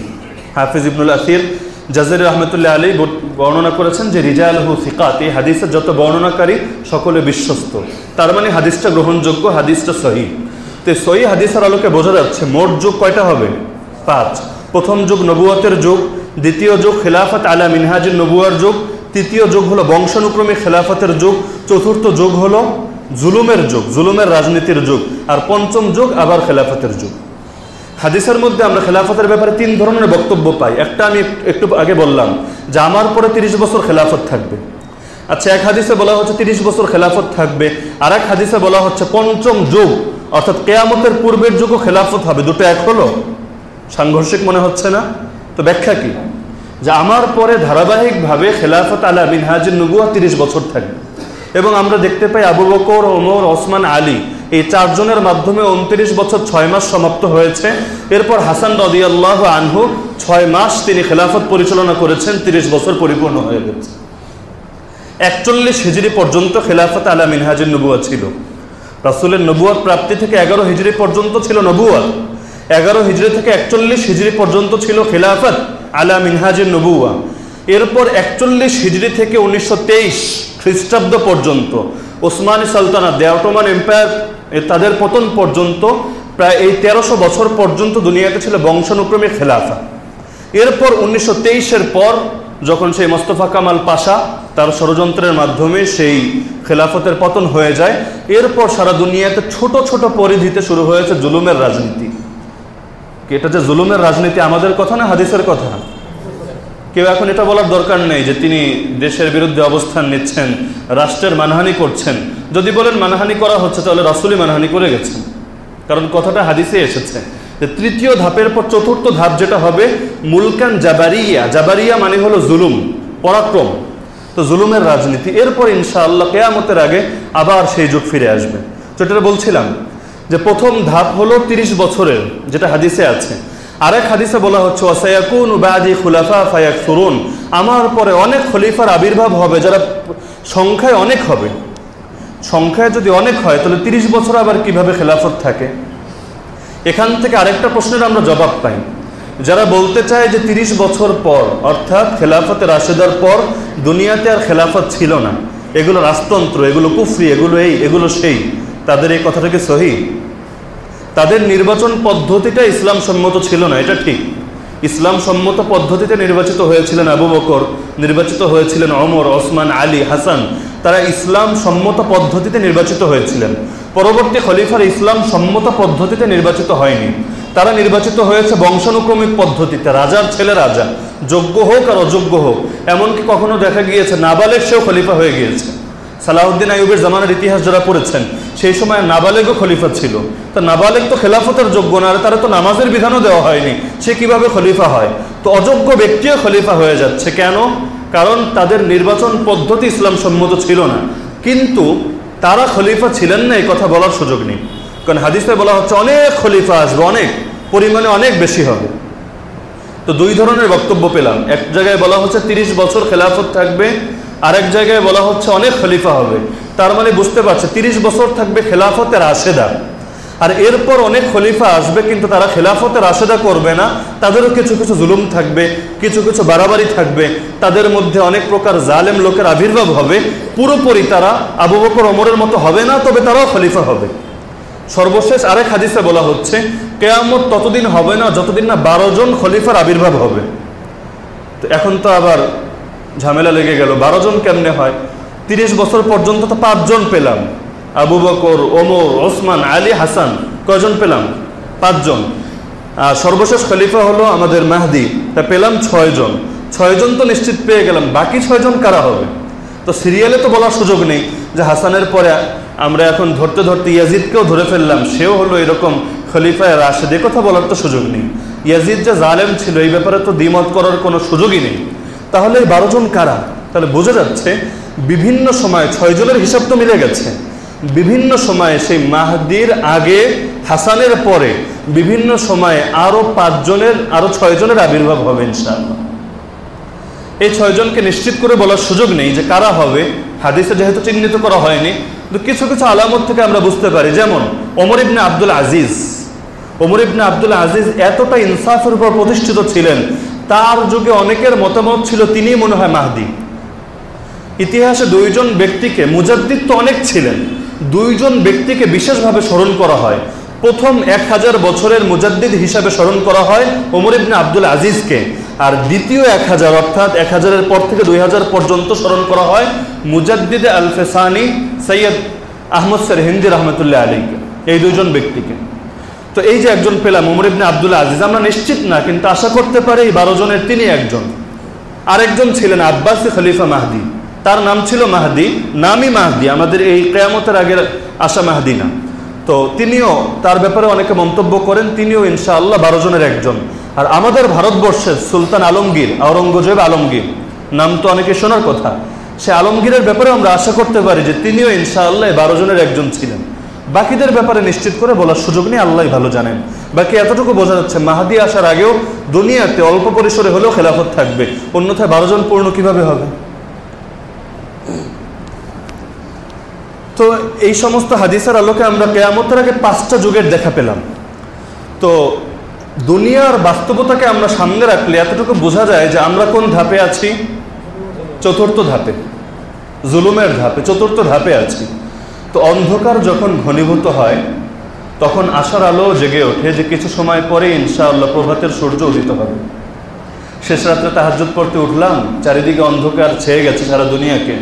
হাফিজ ইবনুল আসির জাজির রহমতুল্লাহ আলী বর- বর্ণনা করেছেন যে রিজাল হু ফিকাত এই হাদিসের যত বর্ণনাকারী সকলে বিশ্বস্ত। তার মানে হাদিসটা গ্রহণযোগ্য, হাদিসটা সহি। তো সহি হাদিসের আলোকে বোঝা যাচ্ছে, মোট যুগ কয়টা হবে? পাঁচ। প্রথম যুগ নবুয়তের যুগ, দ্বিতীয় যুগ খেলাফত আলা মিনহাজুল নবুয়ার যুগ তৃতীয় যুগ হলো বংশানুক্রমে খেলাফতের যুগ, চতুর্থ যুগ হলো জুলুমের যুগ, জুলুমের রাজনীতির যুগ, আর পঞ্চম যুগ আবার খেলাফতের যুগ। হাদিসের মধ্যে আমরা খেলাফতের ব্যাপারে তিন ধরনের বক্তব্য পাই। একটা আমি একটু আগে বললাম যে আমার পরে তিরিশ বছর খেলাফত থাকবে। আচ্ছা এক হাদিসে বলা হচ্ছে তিরিশ বছর খেলাফত থাকবে আর এক হাদিসে বলা হচ্ছে পঞ্চম যুগ, অর্থাৎ কেয়ামতের পূর্বের যুগও খেলাফত হবে। দুটো এক হলো? সাংঘর্ষিক মনে হচ্ছে না? তো ব্যাখ্যা কি? যে আমার পরে ধারাবাহিকভাবে খেলাফত আলা মিনহাজিন নবুয়া তিরিশ বছর থাকবে এবং আমরা দেখতে পাই আবু বকর, ওমর, ওসমান, আলী এই চারজনের মাধ্যমে উনত্রিশ বছর ছয় মাস সমাপ্ত হয়েছে। এরপর হাসান রদিয়াল্লাহ আনহু ছয় মাস তিনি খেলাফত পরিচালনা করেছেন, তিরিশ বছর পরিপূর্ণ হয়ে গেছে। একচল্লিশ হিজড়ি পর্যন্ত খেলাফত আলা মিনহাজের নবুয়া ছিল। রাসুলের নবুয়ার প্রাপ্তি থেকে এগারো হিজড়ি পর্যন্ত ছিল নবুয়া এগারো হিজড়ি থেকে একচল্লিশ হিজড়ি পর্যন্ত ছিল খেলাফত। আলা মিনহাজের নবুয়া এরপর একচল্লিশ হিজড়ি থেকে উনিশশো তেইশ খ্রিস্টাব্দ পর্যন্ত ওসমানী সালতানা দে অটোমান এম্পায়ার তাদের পতন পর্যন্ত প্রায় এই তেরোশো বছর পর্যন্ত দুনিয়াতে ছিল বংশানুক্রমে খেলাফা। এরপর উনিশশো তেইশের পর যখন সেই মোস্তফা কামাল পাশা তার ষড়যন্ত্রের মাধ্যমে সেই খেলাফতের পতন হয়ে যায়, এরপর সারা দুনিয়াতে ছোট ছোট পরিধিতে শুরু হয়েছে জুলুমের রাজনীতি। এটা যে জুলুমের রাজনীতি আমাদের কথা না হাদিসের কথা? কেউ এখন এটা বলার দরকার নেই যে তিনি দেশের বিরুদ্ধে অবস্থান নিচ্ছেন, রাষ্ট্রের মানহানি করছেন। যদি বলেন মানহানি করা হচ্ছে, তাহলে রাসুলি মানহানি করে গেছেন। কারণ কথাটা হাদিসে এসেছে যে তৃতীয় ধাপের পর চতুর্থ ধাপ যেটা হবে, মুলকান জাবারিয়া। জাবারিয়া মানে হলো জুলুম, পরাক্রম। তো জুলুমের রাজনীতি। এরপর ইনশাআল্লাহ কেয়ামতের আগে আবার সেই যুগ ফিরে আসবে। তো এটা বলছিলাম যে প্রথম ধাপ হলো তিরিশ বছরের, যেটা হাদিসে আছে। আরেক হাদিসে বলা হচ্ছে, ওয়াসায়াকুন বাদি খুলাফা ফায়াক ফুরুন আমার পরে অনেক খলিফার আবির্ভাব হবে, যারা সংখ্যায় অনেক হবে। সংখ্যায় যদি অনেক হয়, তাহলে তিরিশ বছর আবার কীভাবে খেলাফত থাকে? এখান থেকে আরেকটা প্রশ্নের আমরা জবাব পাই। যারা বলতে চায় যে তিরিশ বছর পর, অর্থাৎ খেলাফতে রাশেদার পর, দুনিয়াতে আর খেলাফত ছিল না। এগুলো রাজতন্ত্র, এগুলো কুফরি, এগুলো এই, এগুলো সেই। তাদের এই কথাটা কি সহি? তাদের নির্বাচন পদ্ধতিটা ইসলাম সম্মত ছিল না, এটা ঠিক। ইসলাম সম্মত পদ্ধতিতে নির্বাচিত হয়েছিলেন আবু বকর, নির্বাচিত হয়েছিলেন অমর ওসমান, আলী, হাসান। তারা ইসলাম সম্মত পদ্ধতিতে নির্বাচিত হয়েছিলেন। পরবর্তী খলিফার ইসলাম সম্মত পদ্ধতিতে নির্বাচিত হয়নি। তারা নির্বাচিত হয়েছে বংশানুক্রমিক পদ্ধতিতে, রাজার ছেলে রাজা, যোগ্য হোক আর অযোগ্য হোক। এমনকি কখনো দেখা গিয়েছে নাবালেক সেও খলিফা হয়ে গিয়েছে। সালাউদ্দিন আইয়ুবের জামানার ইতিহাস যারা পড়েছেন, সেই সময় নাবালেগও খলিফা ছিল। তো নাবালেগ তো খেলাফতের যোগ্য না, আর তারা তো নামাজের বিধানও দেওয়া হয়নি। সে কীভাবে খলিফা হয়? তো অযোগ্য ব্যক্তিও খলিফা হয়ে যাচ্ছে। কেন? কারণ তাদের নির্বাচন পদ্ধতি ইসলাম সম্মত ছিল না। কিন্তু তারা খলিফা ছিলেন না, এই কথা বলার সুযোগ নেই। কারণ হাদিসে বলা হচ্ছে, অনেক খলিফা আসবে, অনেক, পরিমাণে অনেক বেশি হবে। তো দুই ধরনের বক্তব্য পেলাম। এক জায়গায় বলা হচ্ছে, তিরিশ বছর খেলাফত থাকবে আরেক জায়গায় বলা হচ্ছে অনেক খলিফা হবে। তার মানে বুঝতে পারছে, তিরিশ বছর থাকবে খেলাফতের আশেদা আর এরপর অনেক খলিফা আসবে, কিন্তু তারা খেলাফতের আশেদা করবে না। তাদেরও কিছু কিছু জুলুম থাকবে, কিছু কিছু বাড়াবাড়ি থাকবে। তাদের মধ্যে অনেক প্রকার জালেম লোকের আবির্ভাব হবে। পুরোপুরি তারা আবু বকর অমরের মতো হবে না, তবে তারাও খলিফা হবে। সর্বশেষ আরেক হাদিসে বলা হচ্ছে, কেয়ামত ততদিন হবে না যতদিন না বারো জন খলিফার আবির্ভাব হবে। তো এখন তো আবার ঝামেলা লেগে গেল। বারো জন কেমনে হয়? তিরিশ বছর পর্যন্ত তো পাঁচজন পেলাম। আবু বকর, ওমর, ওসমান, আলী, হাসান, কয়জন পেলাম? পাঁচজন। আর সর্বশেষ খলিফা হলো আমাদের মাহদি। তা পেলাম ছয়জন। ছয়জন তো নিশ্চিত পেয়ে গেলাম। বাকি ছয়জন কারা হবে? তো সিরিয়ালে তো বলার সুযোগ নেই যে হাসানের পরে আমরা এখন ধরতে ধরতে ইয়াজিদকেও ধরে ফেললাম। সেও হলো এরকম খলিফায় রাশেদ। কথা বলার তো সুযোগ নেই। ইয়াজিদ যে জালেম ছিল, এই ব্যাপারে তো দ্বিমত করার কোনো সুযোগই নেই। তাহলে এই বারো জন কারা? তাহলে বোঝা যাচ্ছে বিভিন্ন সময় ছয়জনের হিসাব তো মিলে গেছে। বিভিন্ন সময়ে সেই মাহদির আগে, হাসানের পরে, বিভিন্ন সময়ে আরও পাঁচজনের আরও ছয়জনের আবির্ভাব হবে ইনশাআল্লাহ। এই ছয়জনকে নিশ্চিত করে বলার সুযোগ নেই যে কারা হবে। হাদিসে যেহেতু চিহ্নিত করা হয়নি কিছু কিছু আলামত থেকে আমরা বুঝতে পারি। যেমন, ওমর ইবনে আব্দুল আজিজ। ওমর ইবনে আব্দুল আজিজ এতটা ইনসাফের উপর প্রতিষ্ঠিত ছিলেন তার যুগে অনেকের মতামত ছিল, তিনিই মনে হয় মাহদি। ইতিহাসে দুইজন ব্যক্তিকে, মুজাদ্দিদ তো অনেক ছিলেন, দুইজন ব্যক্তিকে বিশেষভাবে স্মরণ করা হয়। প্রথম এক হাজার বছরের মুজাদ্দিদ হিসাবে স্মরণ করা হয় ওমর ইবনে আব্দুল আজিজকে। আর দ্বিতীয় এক হাজার, অর্থাৎ এক হাজারের পর থেকে দুই হাজার পর্যন্ত স্মরণ করা হয় মুজাদ্দিদ আল ফেসানি সৈয়দ আহমদ সর হিন্দি রহমতুল্লাহ আলীকে এই দুইজন ব্যক্তিকে। তো এই যে একজন পেলাম, ওমর ইবনে আব্দুল আজিজ, আমরা নিশ্চিত না, কিন্তু আশা করতে পারি এই বারো জনের তিনি একজন। আরেকজন ছিলেন আব্বাসি খলিফা মাহদি, তার নাম ছিল মাহদি, নামই মাহদি, আমাদের এই কেয়ামতের আগের আশা মাহদি না। তো তিনিও, তার ব্যাপারে অনেকে মন্তব্য করেন, তিনিও ইনশাআল্লাহ বারো জনের একজন। আর আমাদের ভারতবর্ষের সুলতান আলমগীর আওরঙ্গজেব আলমগীর, নাম তো অনেকে শোনার কথা, সে আলমগীরের ব্যাপারে আমরা আশা করতে পারি যে তিনিও ইনশাআল্লাহ বারো জনের একজন ছিলেন। বাকিদের ব্যাপারে নিশ্চিত করে বলার সুযোগ নেই আল্লাহ ভালো জানেন। বাকি এতটুকু বোঝা যাচ্ছে, মাহাদি আসার আগেও দুনিয়াতে অল্প পরিসরে হলেও খেলাফত থাকবে। অন্যথায় বারো জন পূর্ণ কীভাবে হবে? তো এই সমস্ত হাদিসের আলোকে আমরা কেয়ামতের আগে পাঁচটা যুগের দেখা পেলাম। তো দুনিয়ার বাস্তবতাকে আমরা সামনে রাখলে এতটুকু বোঝা যায় যে আমরা কোন ধাপে আছি? চতুর্থ ধাপে। জুলুমের ধাপে, চতুর্থ ধাপে আছি। তো অন্ধকার যখন ঘনীভূত হয়, তখন আশার আলো জেগে ওঠে যে কিছু সময় পরে ইনশাআল্লাহ প্রভাতের সূর্য উদিত হবে। শেষ রাত্রে তাহাজুদ পড়তে উঠলাম, চারিদিকে অন্ধকার ছেয়ে গেছে সারা দুনিয়াকে।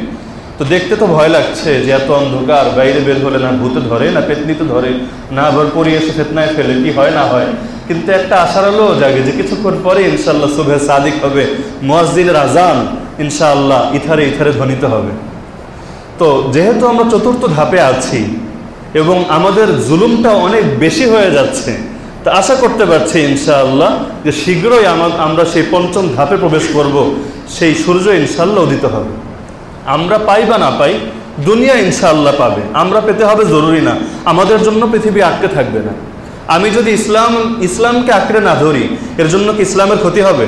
তো দেখতে তো ভয় লাগছে যে এত অন্ধকার, বাইরে বের হলে না ভূতে ধরে, না পেতনিতে ধরে, না আবার পরি এসে ফেতনায় ফেলে, কি হয় না হয়। কিন্তু একটা আশার আলো জাগে যে কিছুক্ষণ পরে ইনশাল্লাহ শুভে সাদিক হবে মসজিদের আজান ইনশাআল্লাহ ইথারে ইথারে ধ্বনিত হবে। তো যেহেতু আমরা চতুর্থ ধাপে আছি এবং আমাদের জুলুমটা অনেক বেশি হয়ে যাচ্ছে, তা আশা করতে পারছি ইনশাআল্লাহ যে শীঘ্রই আমরা সেই পঞ্চম ধাপে প্রবেশ করব, সেই সূর্য ইনশাল্লাহ উদিত হবে। আমরা পাই বা না পাই, দুনিয়া ইনশাআল্লাহ পাবে। আমরা পেতে হবে জরুরি না, আমাদের জন্য পৃথিবী আটকে থাকবে না। আমি যদি ইসলাম, ইসলামকে আঁকড়ে না ধরি, এর জন্য কি ইসলামের ক্ষতি হবে?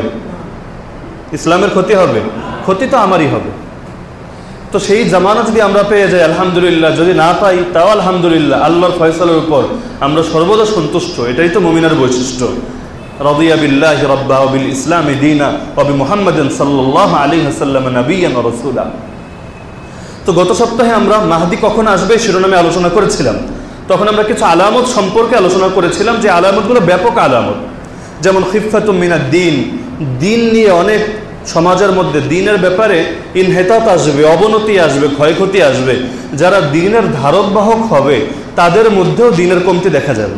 ইসলামের ক্ষতি হবে? ক্ষতি তো আমারই হবে। তো সেই জামানা যদি আমরা পেয়ে যাই, আলহামদুলিল্লাহ। যদি না পাই, তাও আলহামদুলিল্লাহ। আল্লাহর ফয়সালের উপর। আমরা সর্বদা সন্তুষ্ট। এটাই তো মমিনার বৈশিষ্ট্য। বিল্লাহ রব্বা বিল ইসলাম দিনা অবি মোহাম্মদ সাল্লাহ আলী হাসাল্লাম নবীন রসুলা। তো গত সপ্তাহে আমরা মাহাদি কখন আসবে শিরোনামে আলোচনা করেছিলাম। তখন আমরা কিছু আলামত সম্পর্কে আলোচনা করেছিলাম যে আলামতগুলো ব্যাপক আলামত। যেমন খিফাতুম মিনা দিন। দিন নিয়ে অনেক সমাজের মধ্যে দিনের ব্যাপারে ইনহেতাত আসবে, অবনতি আসবে, ক্ষয়ক্ষতি আসবে। যারা দিনের ধারক বাহক হবে, তাদের মধ্যেও দিনের কমতি দেখা যাবে।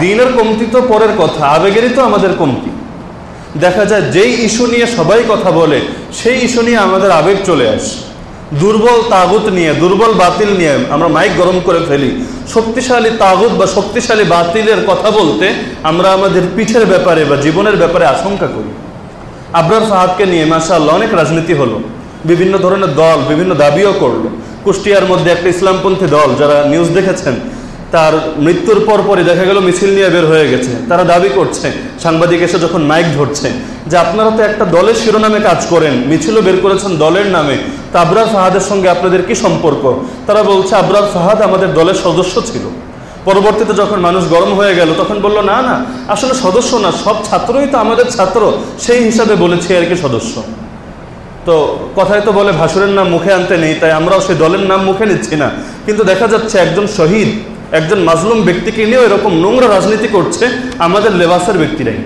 দিনের কমতি তো পরের কথা, আবেগেরই তো আমাদের কমতি। দেখা যায়, যেই ইস্যু নিয়ে সবাই কথা বলে, সেই ইস্যু নিয়ে আমাদের আবেগ চলে আসে। দুর্বল তাগুত নিয়ে, দুর্বল বাতিল নিয়ে আমরা মাইক গরম করে ফেলি। শক্তিশালী তাগুত বা শক্তিশালী বাতিলের কথা বলতে আমরা আমাদের পিঠের ব্যাপারে বা জীবনের ব্যাপারে আশঙ্কা করি। আবরার ফাহাদকে নিয়ে মাসাল্লাহ অনেক রাজনীতি হলো। বিভিন্ন ধরনের দল, বিভিন্ন দাবিও করল। কুষ্টিয়ার মধ্যে একটা ইসলামপন্থী দল যারা নিউজ দেখেছেন, তার মৃত্যুর পর পরই দেখা গেল মিছিল নিয়ে বের হয়ে গেছে। তারা দাবি করছে, সাংবাদিক এসে যখন মাইক ধরছে, যে আপনারা তো একটা দলের শিরোনামে কাজ করেন, মিছিলও বের করেছেন দলের নামে, তা আবরার ফাহাদের সঙ্গে আপনাদের কি সম্পর্ক? তারা বলছে, আবরার ফাহাদ আমাদের দলের সদস্য ছিল। পরবর্তীতে যখন মানুষ গরম হয়ে গেল, তখন বলল, না না, আসলে সদস্য না, সব ছাত্রই তো আমাদের ছাত্র। সেই হিসাবে বলেছি আর কি সদস্য। তো কথায় তো বলে, ভাসুরের নাম মুখে আনতে নেই, তাই আমরাও সেই দলের নাম মুখে নিচ্ছি না। কিন্তু দেখা যাচ্ছে একজন শহীদ, একজন মাজলুম ব্যক্তিকে নিয়েও এরকম নোংরা রাজনীতি করছে আমাদের লেবাসের ব্যক্তিরাই।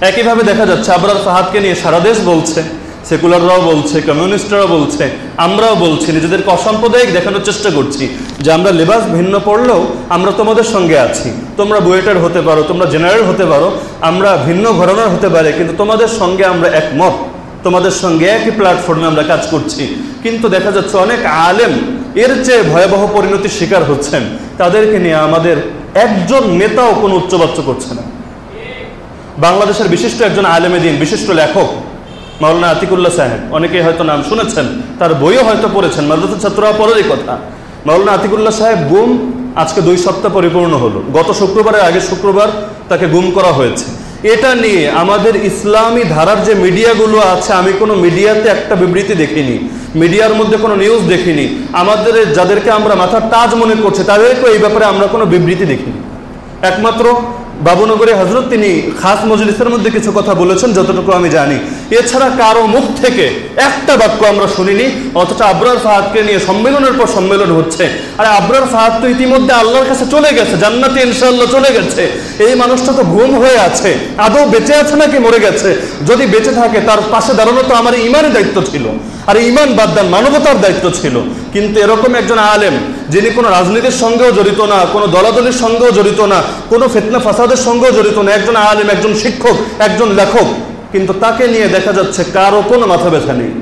একইভাবে দেখা যাচ্ছে আবরার ফাহাদকে নিয়ে সারা দেশ বলছে। সেকুলাররাও বলছে, কমিউনিস্টরাও বলছে, আমরাও বলছি নিজেদেরকে অসাম্প্রদায়িক দেখানোর চেষ্টা করছি যে আমরা লেবাস ভিন্ন পড়লেও আমরা তোমাদের সঙ্গে আছি। তোমরা বুয়েটার হতে পারো, তোমরা জেনারেল হতে পারো, আমরা ভিন্ন ঘরানার হতে পারে, কিন্তু তোমাদের সঙ্গে আমরা একমত। তোমাদের সঙ্গে একই প্ল্যাটফর্মে আমরা কাজ করছি। কিন্তু দেখা যাচ্ছে অনেক আলেম এর চেয়ে ভয়াবহ পরিণতির শিকার হচ্ছেন। তাদেরকে নিয়ে আমাদের একজন নেতাও কোনো উচ্চবাচ্য করছে না। বাংলাদেশের বিশিষ্ট একজন আলেমে দিন, বিশিষ্ট লেখক মাওলানা আতিকুল্লাহ সাহেব, অনেকেই হয়তো নাম শুনেছেন, তার বইও হয়তো পড়েছেন, মাদ্রাসা ছাত্ররা পরেরই কথা। মাওলানা আতিকুল্লাহ সাহেব গুম আজকে দুই সপ্তাহ পরিপূর্ণ হলো। গত শুক্রবারের আগে শুক্রবার তাকে গুম করা হয়েছে। এটা নিয়ে আমাদের ইসলামী ধারার যে মিডিয়াগুলো আছে, আমি কোনো মিডিয়াতে একটা বিবৃতি দেখিনি, মিডিয়ার মধ্যে কোনো নিউজ দেখিনি। আমাদের যাদেরকে আমরা মাথার তাজ মনে করছে তাদেরকে এই ব্যাপারে আমরা কোনো বিবৃতি দেখিনি। একমাত্র বাবুনগরে হজরত তিনি খাস মজলিসের মধ্যে কিছু কথা বলেছেন, যতটুকু আমি জানি। এছাড়া কারও মুখ থেকে একটা বাক্য আমরা শুনিনি, অথচ আবরার ফাহাদকে নিয়ে সম্মেলনের পর সম্মেলন হচ্ছে। আর আবরার ফাহাদ তো ইতিমধ্যে আল্লাহর কাছে চলে গেছে, জান্নাতি ইনশাল্লাহ চলে গেছে। এই মানুষটা তো ঘুম হয়ে আছে, আদৌ বেঁচে আছে নাকি মরে গেছে? যদি বেঁচে থাকে, তার পাশে দাঁড়ানো তো আমার ইমানের দায়িত্ব ছিল। আর ইমান বাদ দেন, মানবতার দায়িত্ব ছিল। কিন্তু এরকম একজন আলেম, যিনি কোনো রাজনীতির সঙ্গেও জড়িত না, কোনো দলাদলির সঙ্গেও জড়িত না, কোনো ফেতনা ফাসাদের সঙ্গেও জড়িত না, একজন আলেম, একজন শিক্ষক, একজন লেখক, কিন্তু তাকে নিয়ে দেখা যাচ্ছে কারও কোনো মাথা ব্যথা নেই।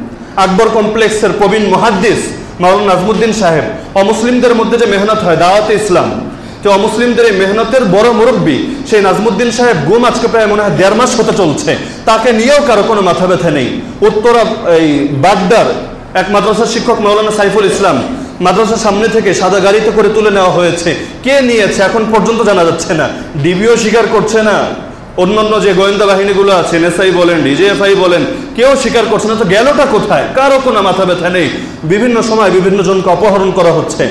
আকবর কমপ্লেক্সের প্রবীণ মহাদ্দিস মাওলানা নাজমুদ্দিন সাহেব, অমুসলিমদের মধ্যে যে মেহনত হয় দাওয়াতে ইসলাম তো অমুসলিমদের এই মেহনতের বড় মুরব্বী, সেই নাজমুদ্দিন সাহেব গুম আজকে প্রায় মনে হয় দেড় মাস হতে চলছে, তাকে নিয়েও কারও কোনো মাথা ব্যথা নেই। উত্তরা, এই বাগদার এক মাদ্রাসার শিক্ষক মৌলানা সাইফুল ইসলাম, মাদ্রাসার সামনে থেকে সাদা গাড়িতে করে তুলে নেওয়া হয়েছে। কে নিয়েছে? এখন পর্যন্ত জানা যাচ্ছে না। ডিবিও স্বীকার করছে না। অন্যান্য যে গোয়েন্দা বাহিনীগুলো আছে, এনএসআই বলেন, ডিজিএফআই বলেন, কেউ স্বীকার করছে না। তো গেলটা কোথায়? কারও কোনো মাথা ব্যথা নেই। বিভিন্ন সময় বিভিন্ন জনকে অপহরণ করা হচ্ছে।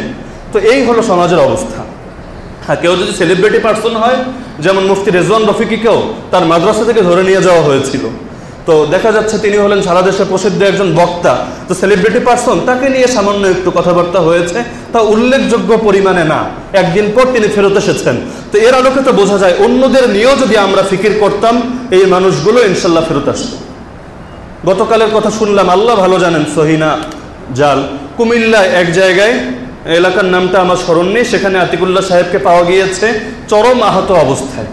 তো এই হলো সমাজের অবস্থা। হ্যাঁ কেউ যদি সেলিব্রিটি পার্সন হয়, যেমন মুফতি রেজওয়ান রফিকিকেও তার মাদ্রাসা থেকে ধরে নিয়ে যাওয়া হয়েছিল। তো দেখা যাচ্ছে তিনি হলেন সারা দেশে প্রসিদ্ধ একজন বক্তা। তো সেলিব্রিটি পার্সন তাকে নিয়ে সামান্য একটু কথাবার্তা হয়েছে, তা উল্লেখযোগ্য পরিমাণে না। একদিন পর তিনি ফেরত এসেছেন। তো এর আলোকে তো বোঝা যায়, অন্যদের নিয়েও যদি আমরা ফিকির করতাম, এই মানুষগুলো ইনশাল্লাহ ফেরত আসত। গতকালের কথা শুনলাম, আল্লাহ ভালো জানেন, সহিনা জাল, কুমিল্লায় এক জায়গায়, এলাকার নামটা আমার স্মরণ নেই, সেখানে আতিকুল্লাহ সাহেবকে পাওয়া গিয়েছে, চরম আহত অবস্থায়।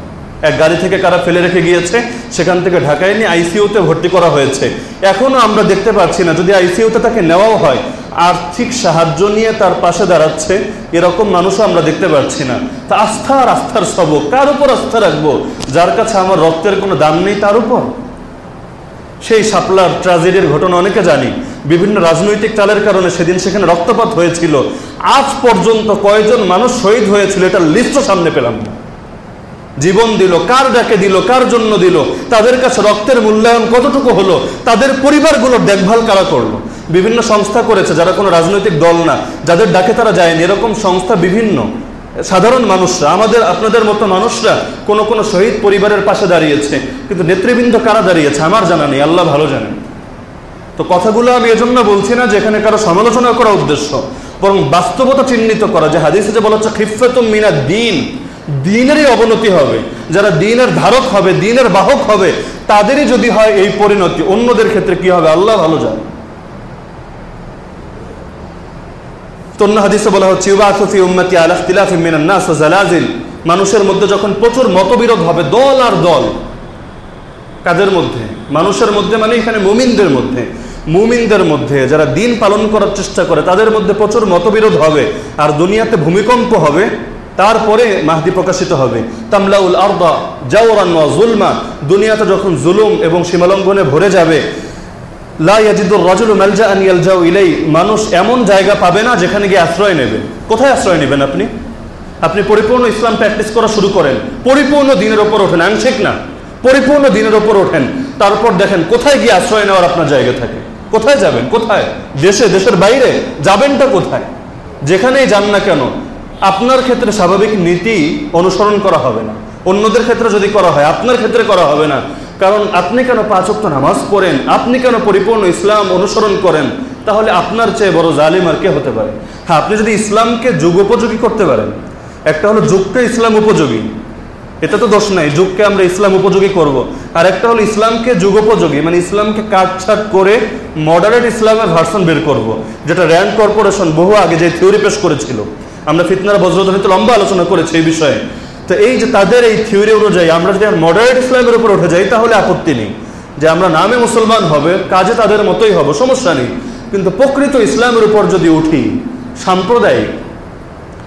এক গাড়ি থেকে কারা ফেলে রেখে গিয়েছে, সেখান থেকে ঢাকায় নিয়ে আইসিইউতে ভর্তি করা হয়েছে। এখনও আমরা দেখতে পাচ্ছি না, যদি আইসিইউতে তাকে নেওয়াও হয়, আর্থিক সাহায্য নিয়ে তার পাশে দাঁড়াচ্ছে, এরকম মানুষও আমরা দেখতে পাচ্ছি না। তা আস্থা আর আস্থার সবক কার উপর আস্থা রাখব? যার কাছে আমার রক্তের কোনো দাম নেই, তার উপর? সেই সাপলার ট্রাজেডির ঘটনা অনেকে জানি। বিভিন্ন রাজনৈতিক চালের কারণে সেদিন সেখানে রক্তপাত হয়েছিল। আজ পর্যন্ত কয়জন মানুষ শহীদ হয়েছিল এটার লিস্টও সামনে পেলাম। না জীবন দিল, কার ডাকে দিল, কার জন্য দিল, তাদের কাছে রক্তের মূল্যায়ন কতটুকু হলো, তাদের পরিবারগুলোর দেখভাল কারা করল? বিভিন্ন সংস্থা করেছে, যারা কোনো রাজনৈতিক দল না, যাদের ডাকে তারা যায়নি, এরকম সংস্থা বিভিন্ন। সাধারণ মানুষরা, আমাদের, আপনাদের মতো মানুষরা কোনো কোনো শহীদ পরিবারের পাশে দাঁড়িয়েছে, কিন্তু নেতৃবৃন্দ কারা দাঁড়িয়েছে আমার জানা নেই, আল্লাহ ভালো জানেন তো কথাগুলো আমি এজন্য বলছি না যে এখানে কারও সমালোচনা করা উদ্দেশ্য, বরং বাস্তবতা চিহ্নিত করা, যে হাদিসে যে বলা হচ্ছে, খিফেতুম মিনা দিন দিনেরই অবনতি হবে। যারা দিনের ধারক হবে, দিনের বাহক হবে, তাদেরই যদি হয় এই পরিণতি, অন্যদের ক্ষেত্রে কি হবে? আল্লাহ ভালো জালাজিল। মানুষের মধ্যে যখন প্রচুর মতবিরোধ হবে, দল আর দল, কাদের মধ্যে? মানুষের মধ্যে মানে এখানে মুমিনদের মধ্যে। মুমিনদের মধ্যে, যারা দিন পালন করার চেষ্টা করে, তাদের মধ্যে প্রচুর মতবিরোধ হবে। আর দুনিয়াতে ভূমিকম্প হবে তারপরে মাহদি প্রকাশিত হবে। তামলাউল আরদা জাওরান জুলমা। দুনিয়াতে যখন জুলুম এবং সীমালঙ্ঘনে ভরে যাবে, লা ইয়াজিদুর রাজুলু মালজাআন ইয়ালজাউ ইলাই মানুষ এমন জায়গা পাবে না যেখানে গিয়ে আশ্রয় নেবে। কোথায় আশ্রয় নেবেন আপনি? আপনি পরিপূর্ণ ইসলাম প্র্যাকটিস করা শুরু করেন। পরিপূর্ণ দিনের ওপর ওঠেন। আংশিক না। পরিপূর্ণ দিনের ওপর ওঠেন। তারপর দেখেন কোথায় গিয়ে আশ্রয় নেওয়ার আপনার জায়গা থাকে? কোথায় যাবেন? কোথায়? দেশে, দেশের বাইরে? যাবেনটা কোথায়? যেখানেই যান না কেন আপনার ক্ষেত্রে স্বাভাবিক নীতি অনুসরণ করা হবে না। অন্যদের ক্ষেত্রে যদি করা হয়, আপনার ক্ষেত্রে করা হবে না। কারণ আপনি কেন পাঁচক্ত নামাজ পড়েন? আপনি কেন পরিপূর্ণ ইসলাম অনুসরণ করেন? তাহলে আপনার চেয়ে বড় জালিম আর কে হতে পারে? হ্যাঁ আপনি যদি ইসলামকে যুগোপযোগী করতে পারেন, একটা হলো যুগকে ইসলাম উপযোগী। এটা তো দোষ নাই, যুগকে আমরা ইসলাম উপযোগী করব। আর একটা হলো ইসলামকে যুগোপযোগী মানে ইসলামকে কাটছাট করে মডারেট ইসলামের ভার্সন বের করব। যেটা র্যান্ড কর্পোরেশন বহু আগে যে থিওরি পেশ করেছিল। আমরা ফিতনার বজ্রধ্বনিতে লম্বা আলোচনা করেছি এই বিষয়ে। তো এই যে তাদের এই থিওরি অনুযায়ী আমরা যদি মডারেট ইসলামের উপর উঠে যাই, তাহলে আপত্তি নেই। যে আমরা নামে মুসলমান হবে, কাজে তাদের মতোই হব, সমস্যা নেই। কিন্তু প্রকৃত ইসলামের উপর যদি উঠি, সাম্প্রদায়িক,